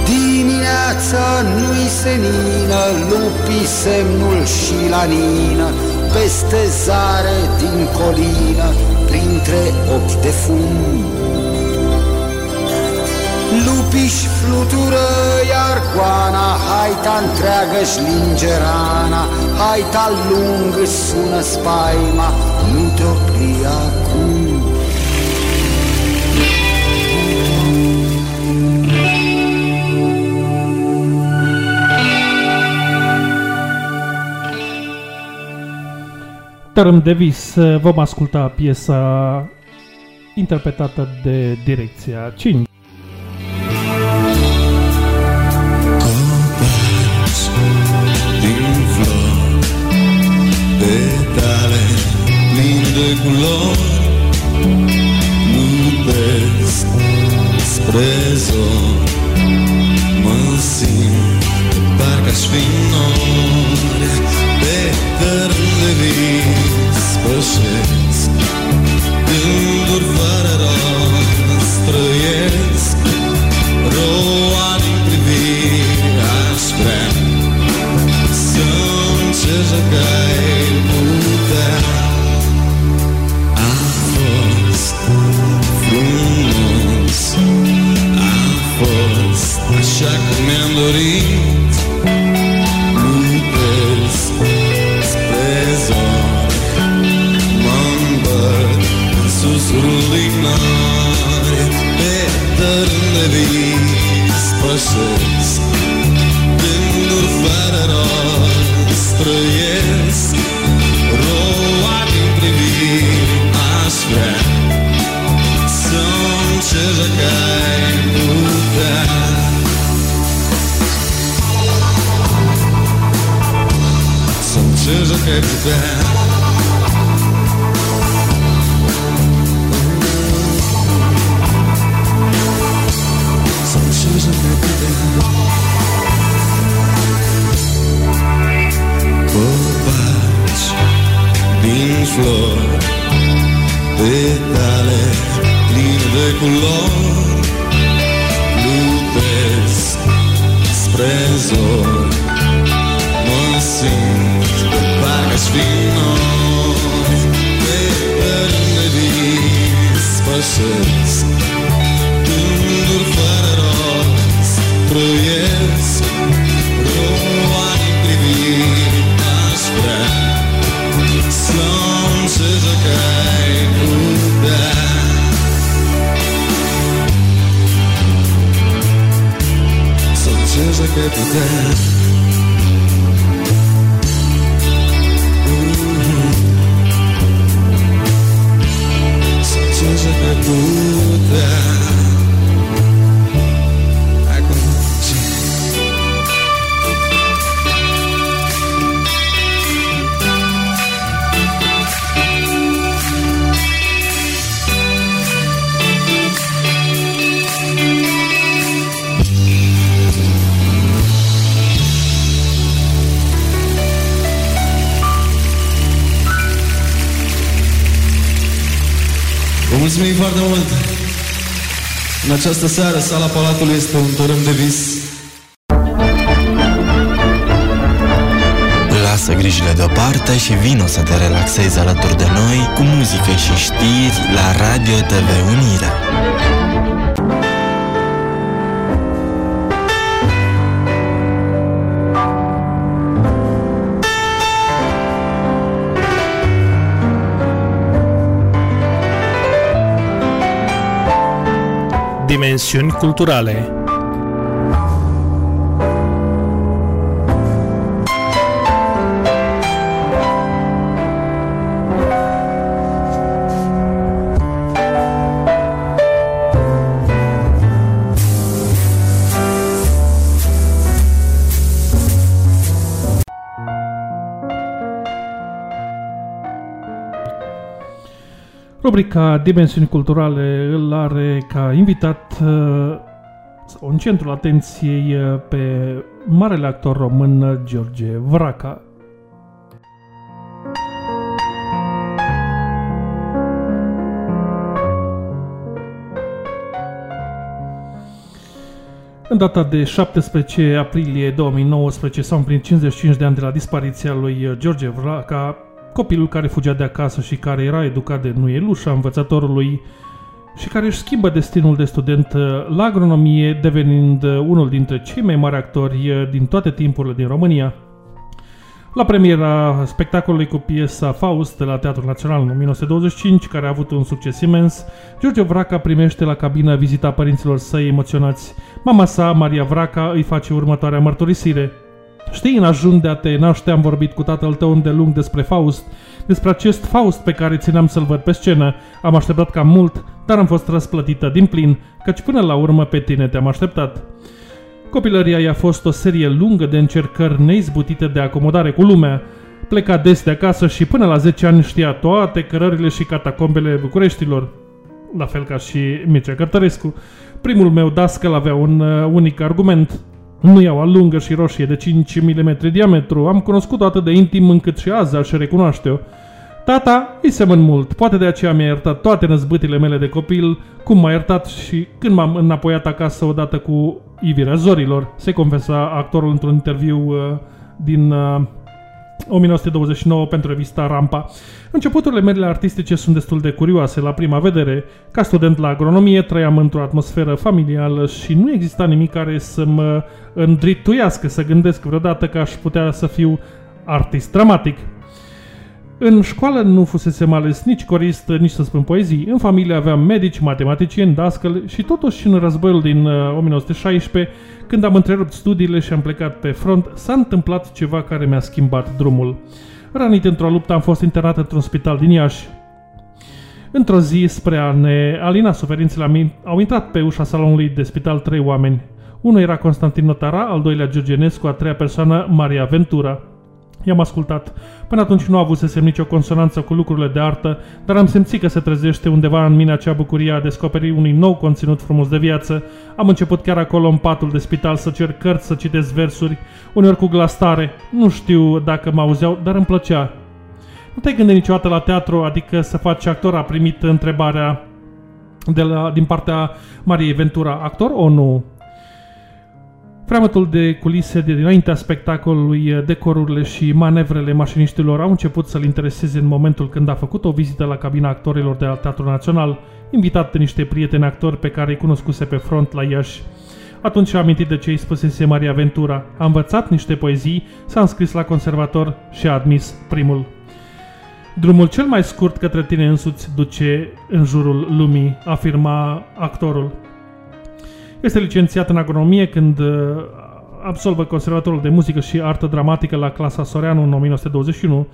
Dimineața nu-i senină, lupii semnul și la nină Peste zare din colină, printre ochi de fum. Lupiși flutură iar coana, haita întreagă-și linge rana Haita lung sună spaima, nu te opri Tărâm de vis, vom asculta piesa interpretată de direcția 5. Seară, sala Palatului este un tărâm de vis. Lasă grijile deoparte și vino să te relaxezi alături de noi cu muzică și știri la Radio TV Unirea. Dimensiuni culturale Rubrica Dimensiuni Culturale îl are ca invitat uh, sau în centrul atenției uh, pe marele actor român George Vraca. În data de 17 aprilie 2019 s-au împlinit 55 de ani de la dispariția lui George Vraca, Copilul care fugea de acasă și care era educat de nuielușa învățătorului și care își schimbă destinul de student uh, la agronomie, devenind uh, unul dintre cei mai mari actori uh, din toate timpurile din România. La premiera spectacolului cu piesa Faust de la Teatrul Național în 1925, care a avut un succes imens, George Vraca primește la cabină vizita părinților săi emoționați. Mama sa, Maria Vraca, îi face următoarea mărturisire – Știi, în ajun de a te naște am vorbit cu tatăl tău îndelung despre Faust, despre acest Faust pe care țineam să-l văd pe scenă. Am așteptat cam mult, dar am fost răsplătită din plin, căci până la urmă pe tine te-am așteptat. Copilăria i-a fost o serie lungă de încercări neizbutite de acomodare cu lumea. Pleca des de acasă și până la 10 ani știa toate cărările și catacombele Bucureștilor. La fel ca și Mircea Cărtărescu. Primul meu dascăl avea un uh, unic argument – nu iau lungă și roșie de 5 mm diametru, am cunoscut-o atât de intim încât și azi aș recunoaște-o. Tata îi semăn mult, poate de aceea mi-a iertat toate năzbâtile mele de copil, cum m-a iertat și când m-am înapoiat acasă odată cu ivirea zorilor, se confesa actorul într-un interviu uh, din uh, 1929 pentru revista Rampa. Începuturile mele artistice sunt destul de curioase la prima vedere. Ca student la agronomie trăiam într-o atmosferă familială și nu exista nimic care să mă îndrituiască să gândesc vreodată că aș putea să fiu artist dramatic. În școală nu fusese ales nici corist, nici să spun poezii. În familie aveam medici, matematicieni, dascăli și totuși în războiul din 1916, uh, când am întrerupt studiile și am plecat pe front, s-a întâmplat ceva care mi-a schimbat drumul. Rănit într-o luptă, am fost internat într-un spital din Iași. Într-o zi, spre a ne alina suferințele, au intrat pe ușa salonului de spital trei oameni. Unul era Constantin Notara, al doilea Georgenescu, a treia persoană Maria Ventura. I-am ascultat. Până atunci nu avusesem nicio consonanță cu lucrurile de artă, dar am simțit că se trezește undeva în mine acea bucurie a descoperi unui nou conținut frumos de viață. Am început chiar acolo în patul de spital să cer cărți, să citesc versuri, uneori cu glas tare. Nu știu dacă mă auzeau, dar îmi plăcea. Nu te-ai gândit niciodată la teatru, adică să faci actor? A primit întrebarea de la, din partea Mariei Ventura, actor o nu? Freamătul de culise de dinaintea spectacolului, decorurile și manevrele mașiniștilor au început să-l intereseze în momentul când a făcut o vizită la cabina actorilor de la Teatrul Național, invitat de niște prieteni actori pe care îi cunoscuse pe front la Iași. Atunci a amintit de ce îi spusese Maria Ventura, a învățat niște poezii, s-a înscris la conservator și a admis primul. Drumul cel mai scurt către tine însuți duce în jurul lumii, afirma actorul. Este licențiat în agronomie când uh, absolvă Conservatorul de Muzică și Artă Dramatică la clasa Soreanu în 1921,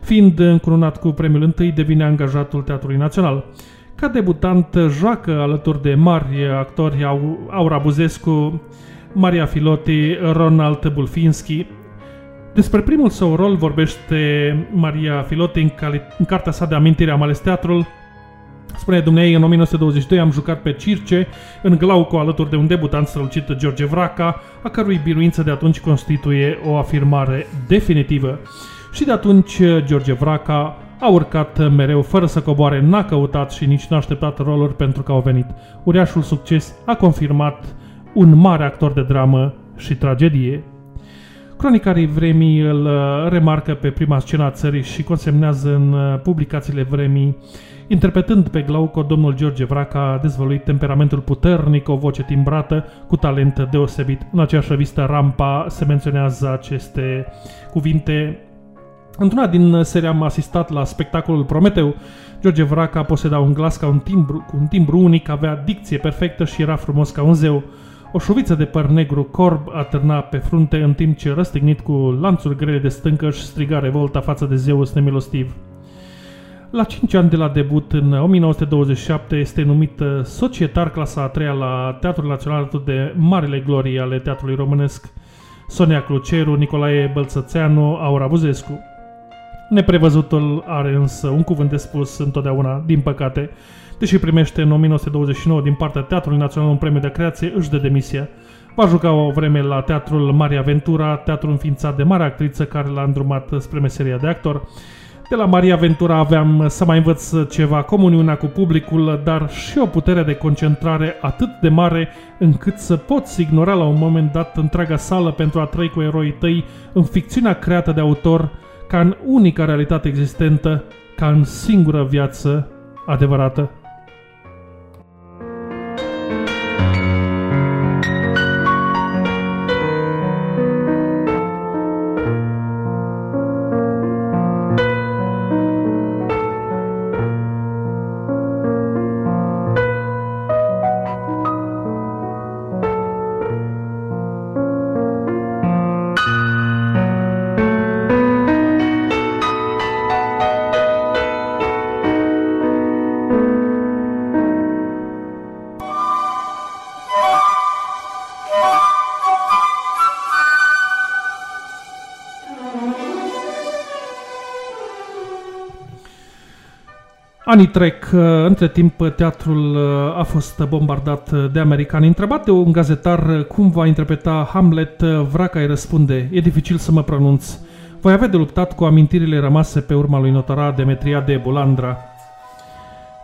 fiind încununat cu premiul întâi, devine angajatul Teatrului Național. Ca debutant joacă alături de mari actori Aura Buzescu, Maria Filoti, Ronald Bulfinski. Despre primul său rol vorbește Maria Filoti în, în cartea sa de amintire Am ales teatrul, Spune dumneai, în 1922 am jucat pe Circe, în Glauco, alături de un debutant strălucit George Vraca, a cărui biruință de atunci constituie o afirmare definitivă. Și de atunci George Vraca a urcat mereu fără să coboare, n-a căutat și nici n-a așteptat roluri pentru că au venit. Uriașul succes a confirmat un mare actor de dramă și tragedie. Cronicarii vremii îl uh, remarcă pe prima scenă a țării și consemnează în uh, publicațiile vremii Interpretând pe Glauco, domnul George Vraca a dezvăluit temperamentul puternic, o voce timbrată, cu talent deosebit. În aceeași revistă Rampa se menționează aceste cuvinte. Într-una din serii am asistat la spectacolul Prometeu. George Vraca poseda un glas ca un timbru, cu un timbru unic, avea dicție perfectă și era frumos ca un zeu. O șuviță de păr negru corb atârna pe frunte în timp ce răstignit cu lanțuri grele de stâncă își striga revolta față de zeus nemilostiv. La 5 ani de la debut, în 1927, este numit societar clasa a treia la Teatrul Național alături de marile glorii ale teatrului românesc, Sonia Cluceru, Nicolae Bălțățeanu, Aura Buzescu. Neprevăzutul are însă un cuvânt de spus întotdeauna, din păcate, deși primește în 1929 din partea Teatrului Național un premiu de creație, își dă demisia. Va juca o vreme la Teatrul Maria Ventura, teatru înființat de mare actriță care l-a îndrumat spre meseria de actor. De la Maria Ventura aveam să mai învăț ceva, comuniunea cu publicul, dar și o putere de concentrare atât de mare încât să poți ignora la un moment dat întreaga sală pentru a trăi cu eroii tăi în ficțiunea creată de autor, ca în unica realitate existentă, ca în singură viață adevărată. Anii trec, uh, între timp teatrul uh, a fost bombardat uh, de americani. Întrebat de un gazetar cum va interpreta Hamlet, Vraca îi răspunde, e dificil să mă pronunț. Voi avea de luptat cu amintirile rămase pe urma lui notara Demetria de Bulandra.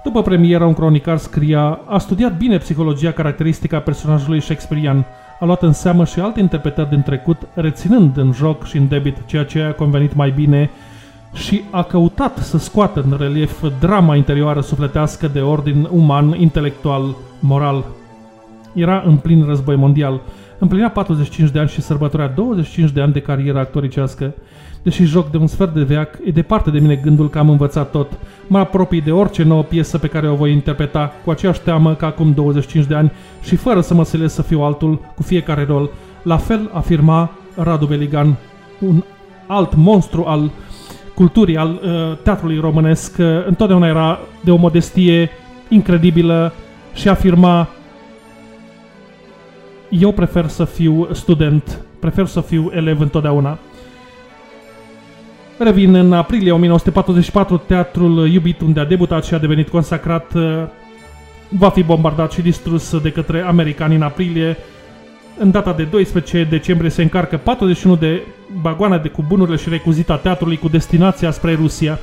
După premiera, un cronicar scria, a studiat bine psihologia caracteristică a personajului shakespearian, a luat în seamă și alte interpretări din trecut, reținând în joc și în debit ceea ce a convenit mai bine și a căutat să scoată în relief drama interioară sufletească de ordin uman, intelectual, moral. Era în plin război mondial, împlinea 45 de ani și sărbătorea 25 de ani de carieră actoricească. Deși joc de un sfert de veac, e departe de mine gândul că am învățat tot. Mă apropii de orice nouă piesă pe care o voi interpreta, cu aceeași teamă ca acum 25 de ani și fără să mă silesc să fiu altul cu fiecare rol. La fel afirma Radu Beligan, un alt monstru al culturii, al uh, teatrului românesc, uh, întotdeauna era de o modestie incredibilă și afirma eu prefer să fiu student, prefer să fiu elev întotdeauna. Revin în aprilie 1944, teatrul iubit unde a debutat și a devenit consacrat uh, va fi bombardat și distrus de către americani în aprilie în data de 12 decembrie se încarcă 41 de bagoane de cu bunurile și recuzita teatrului cu destinația spre Rusia.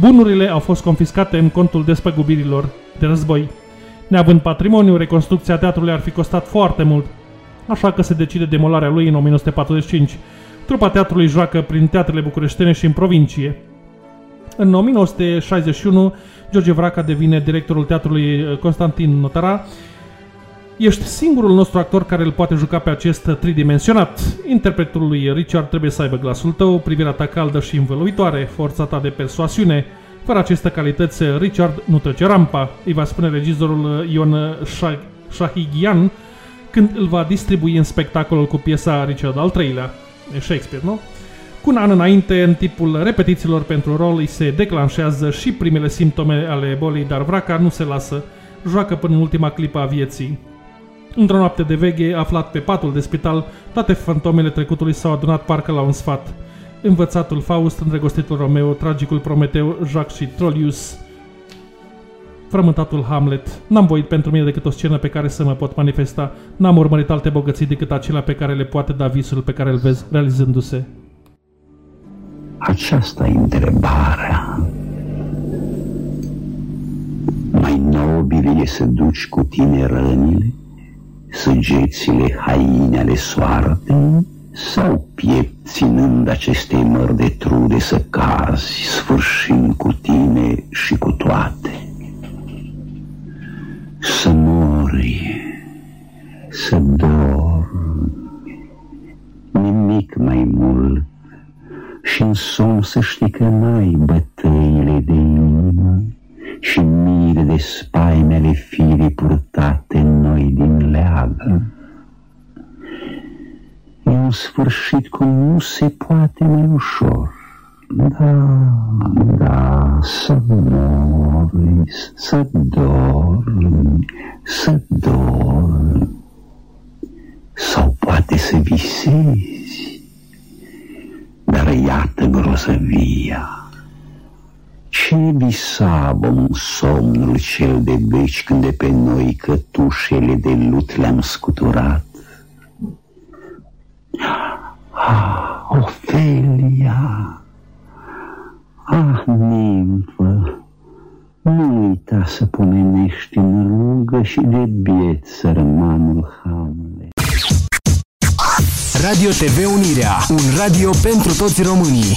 Bunurile au fost confiscate în contul despăgubirilor de război. Neavând patrimoniu, reconstrucția teatrului ar fi costat foarte mult, așa că se decide demolarea lui în 1945. Trupa teatrului joacă prin teatrele bucureștene și în provincie. În 1961, George Vraca devine directorul teatrului Constantin Notara Ești singurul nostru actor care îl poate juca pe acest tridimensionat. Interpretul lui Richard trebuie să aibă glasul tău, privirea ta caldă și învăluitoare, forța ta de persoasiune. Fără aceste calități, Richard nu trece rampa, îi va spune regizorul Ion Shahigian când îl va distribui în spectacolul cu piesa Richard al III-lea. E Shakespeare, nu? Cu un an înainte, în tipul repetițiilor pentru rol, îi se declanșează și primele simptome ale bolii, dar vraca nu se lasă, joacă până în ultima clipă a vieții. Într-o noapte de veche, aflat pe patul de spital, toate fantomele trecutului s-au adunat parcă la un sfat. Învățatul Faust, îndrăgostitul Romeo, tragicul Prometeu, Jacques și Trollius, frământatul Hamlet. N-am voit pentru mine decât o scenă pe care să mă pot manifesta. N-am urmărit alte bogății decât acelea pe care le poate da visul pe care îl vezi realizându-se. Aceasta e întrebarea Mai nobil e să duci cu tine rănile, săgețile haine ale soartei, sau piept ținând aceste mări de trude să cazi, sfârșind cu tine și cu toate. Să mori, să dormi, nimic mai mult și în somn să știi că n-ai bătăile de inimă și mii de spaimele firii purtate noi din leagă. E un sfârșit cum nu se poate mai ușor. Da, da, să mori, să dormi, să dormi. Sau poate să visezi, dar iată grozăvia. Ce visam în somnul cel de beci când de pe noi cătușele de lut le-am scuturat? Ah, Ofelia! Ah, nimfă! Nu uita să pomenești în rugă și de biet sărmanul Hamlet. Radio TV Unirea, un radio pentru toți românii.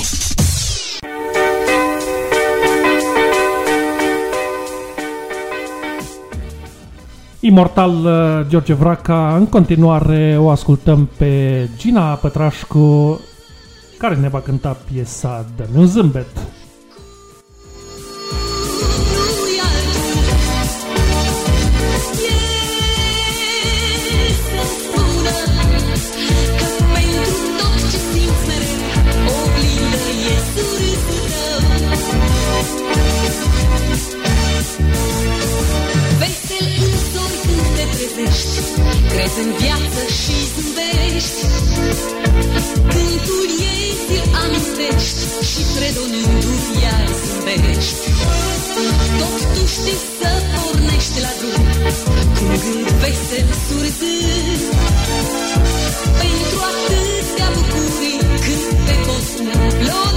Imortal uh, George Vraca, în continuare o ascultăm pe Gina Pătrașcu, care ne va cânta piesa Dă-mi un zâmbet. În viață și zâmbești. Cântul ei ți amintești Și fredonându-ți iar zâmbești. Tot tu știi să pornești la drum Cu gând vesel surzând Pentru atâtea bucurii Când te poți umple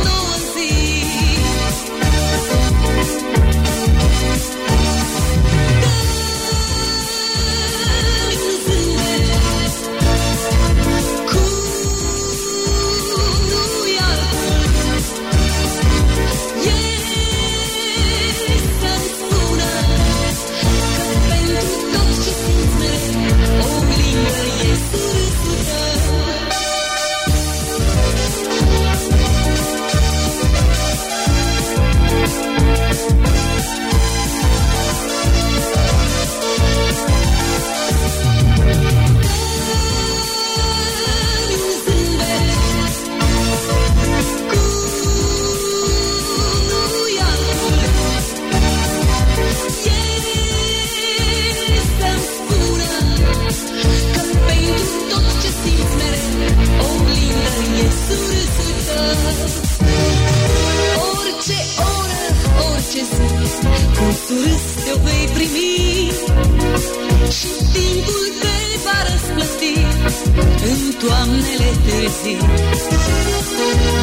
toamnele târzii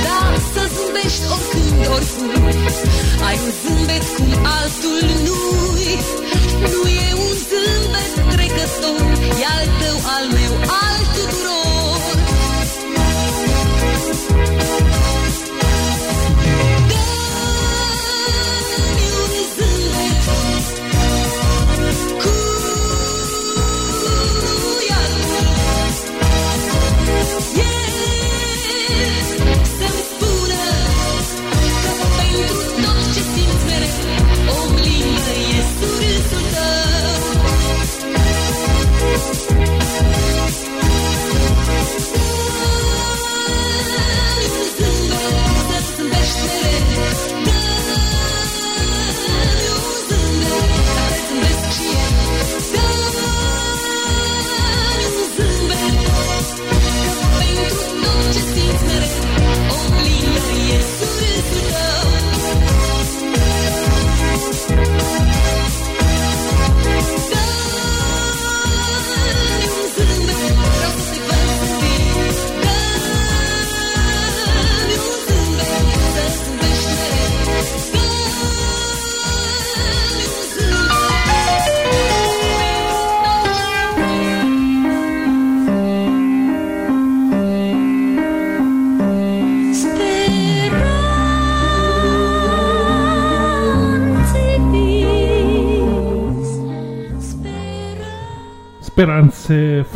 Da, să zâmbești oricând, oricum Ai un zâmbet cum altul nu-i. Nu e un zâmbet trecător E al tău, al meu, al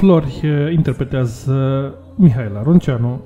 Flori interpretează Mihaela Ronceanu.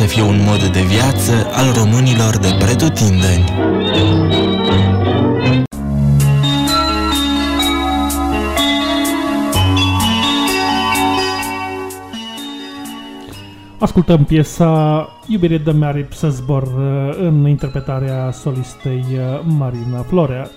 Să fie un mod de viață al românilor de pretutindeni. Ascultăm piesa Iubire de mare să zbor uh, în interpretarea solistei uh, Marina Florea.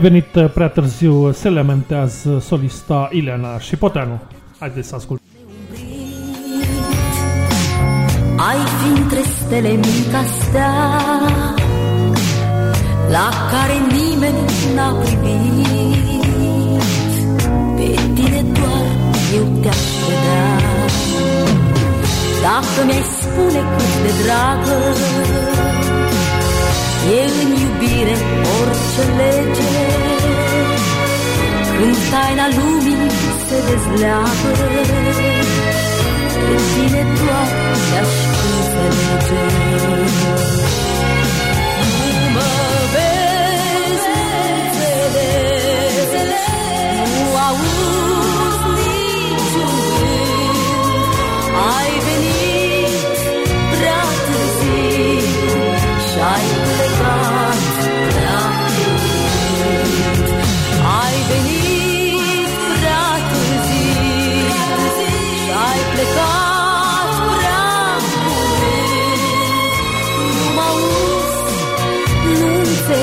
Venit prea târziu, se lamentează solista Ileana Șipoteanu. Haideți să ascultăm. Ai fi între stele mica stea La care nimeni n-a privit Pe tine doar eu te-aș vedea Dacă mi-ai spune cât de dragă E în iubire orice lege Când taina lumii se dezleagă Pe tine doar te-aș înțelege Nu mă vezi, înțelegi Nu auzi niciun gând Ai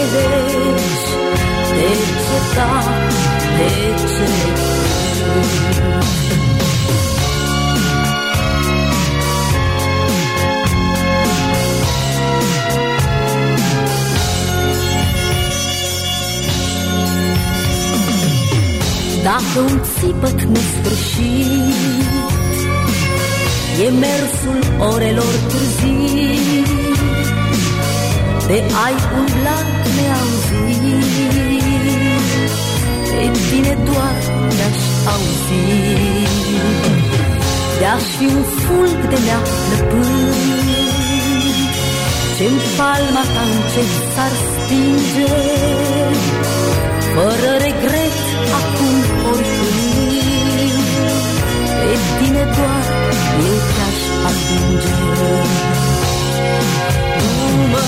înțelegi De ce da, de ce plâng Dacă un țipăt nesfârșit E mersul orelor târzii De ai un blanc neauzit Pe tine doar te-aș auzi. De-aș fi un fulg de neaflă pânt Ce-n palma ta încet s-ar stinge. Fără regret acum oricând Pe tine doar eu te-aș atinge Nu mă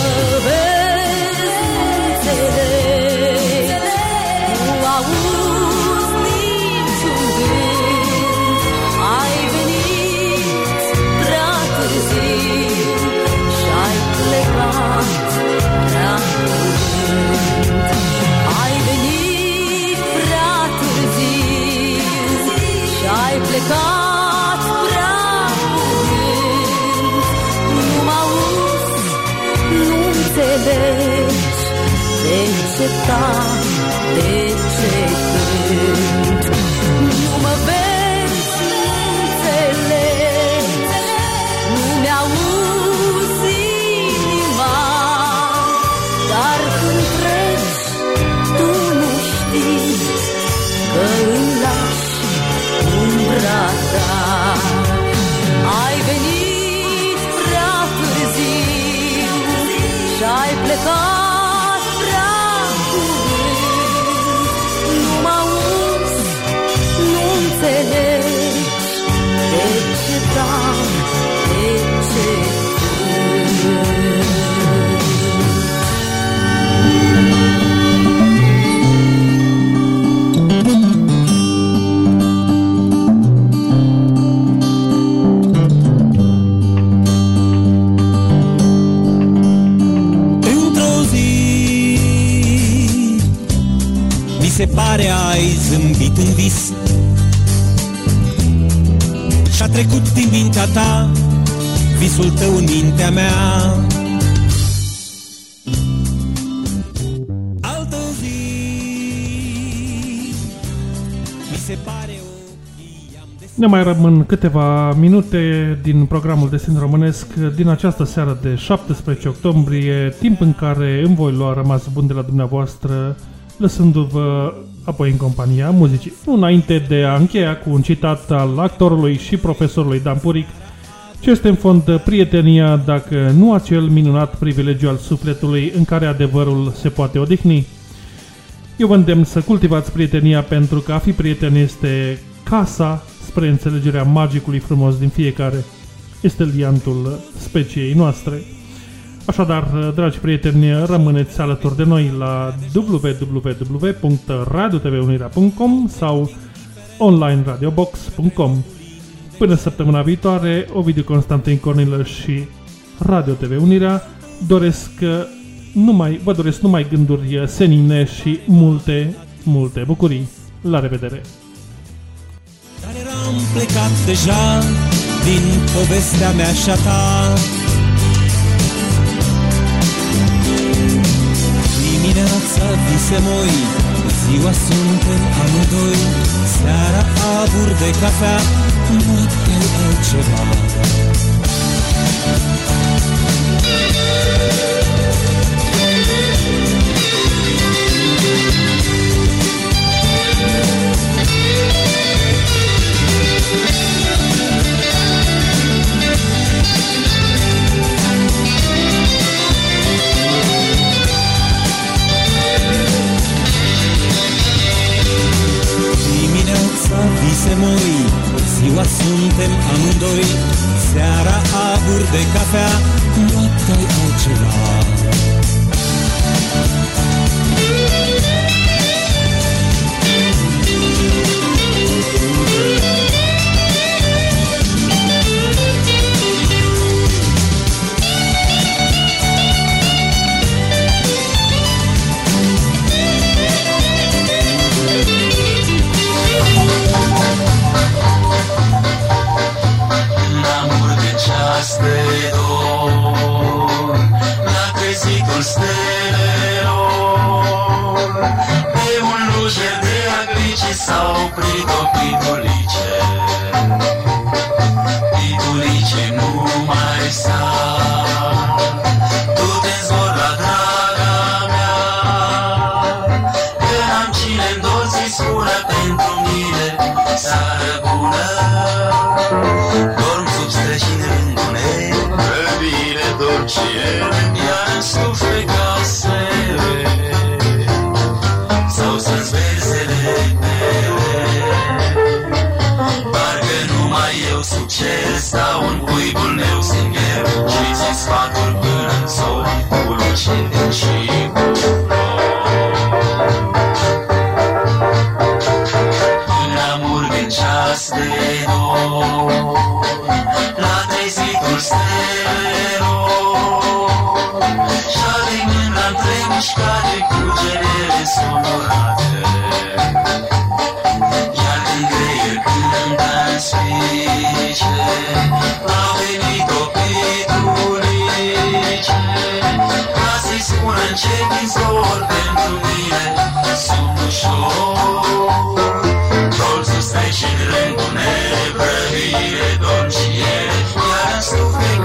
De ce pare ai zâmbit în vis. Și-a trecut din mintea ta Visul tău în mintea mea. Altă zi Mi se pare Ne mai rămân câteva minute din programul Desen Românesc din această seară de 17 octombrie, timp în care îmi voi lua rămas bun de la dumneavoastră, lăsându-vă apoi în compania muzicii. Nu înainte de a încheia cu un citat al actorului și profesorului Dan Puric, ce este în fond prietenia dacă nu acel minunat privilegiu al sufletului în care adevărul se poate odihni? Eu vă îndemn să cultivați prietenia pentru că a fi prieten este casa spre înțelegerea magicului frumos din fiecare. Este liantul speciei noastre. Așadar, dragi prieteni, rămâneți alături de noi la www.radiotvunirea.com sau onlineradiobox.com. Până săptămâna viitoare, Ovidiu Constantin Cornilă și Radio TV Unirea doresc numai, vă doresc numai gânduri senine și multe, multe bucurii. La revedere! Dar eram plecat deja din povestea mea și a ta Dimineața vise moi, ziua suntem amândoi. Seara abur de cafea, noaptea altceva vise moi Ziua suntem amândoi. Seara abur de cafea Noaptea-i altceva stelelor De un lujer de agrici s-au oprit o pitulice Pitulice nu mai sa Tu te zbor la draga mea Că am cine îndorți spună pentru mine Seară bună Dorm sub străjini rândune Răbire dulcie Iar în suflet casele Sau să-ți versele Parcă numai eu sub cer Stau în cuibul meu singur. Și ți sfaturi până în sol Cu lucide și cu Până murg în ceas de dor între mișcate Cugerele somorate Iar când greier cântă-n spice A venit o pitulice Ca să-i spună încet din zor Pentru mine sunt ușor. Dolțul strece în rândune Vrăbire dolcie Iar în suflet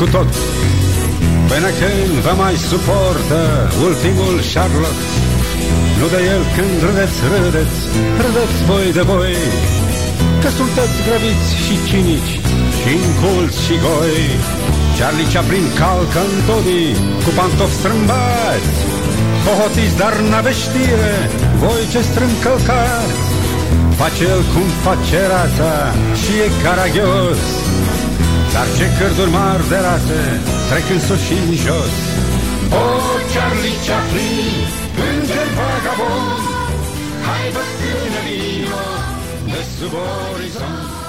cu tot. Până când vă mai suportă Ultimul Charlotte Nu de el când râdeți, râdeți Râdeți voi de voi Că sunteți grăbiți și cinici Și inculți și goi. Charlie Chaplin calcă în todii Cu pantofi strâmbați Hohotiți, dar n-aveți știre Voi ce strâmb călcați. Face el cum face rața și e caragios Dar ce cârduri mari de rase trec în sus și în jos. O, Charlie Chaplin, înger vagabond Hai bătrâne vino de sub orizont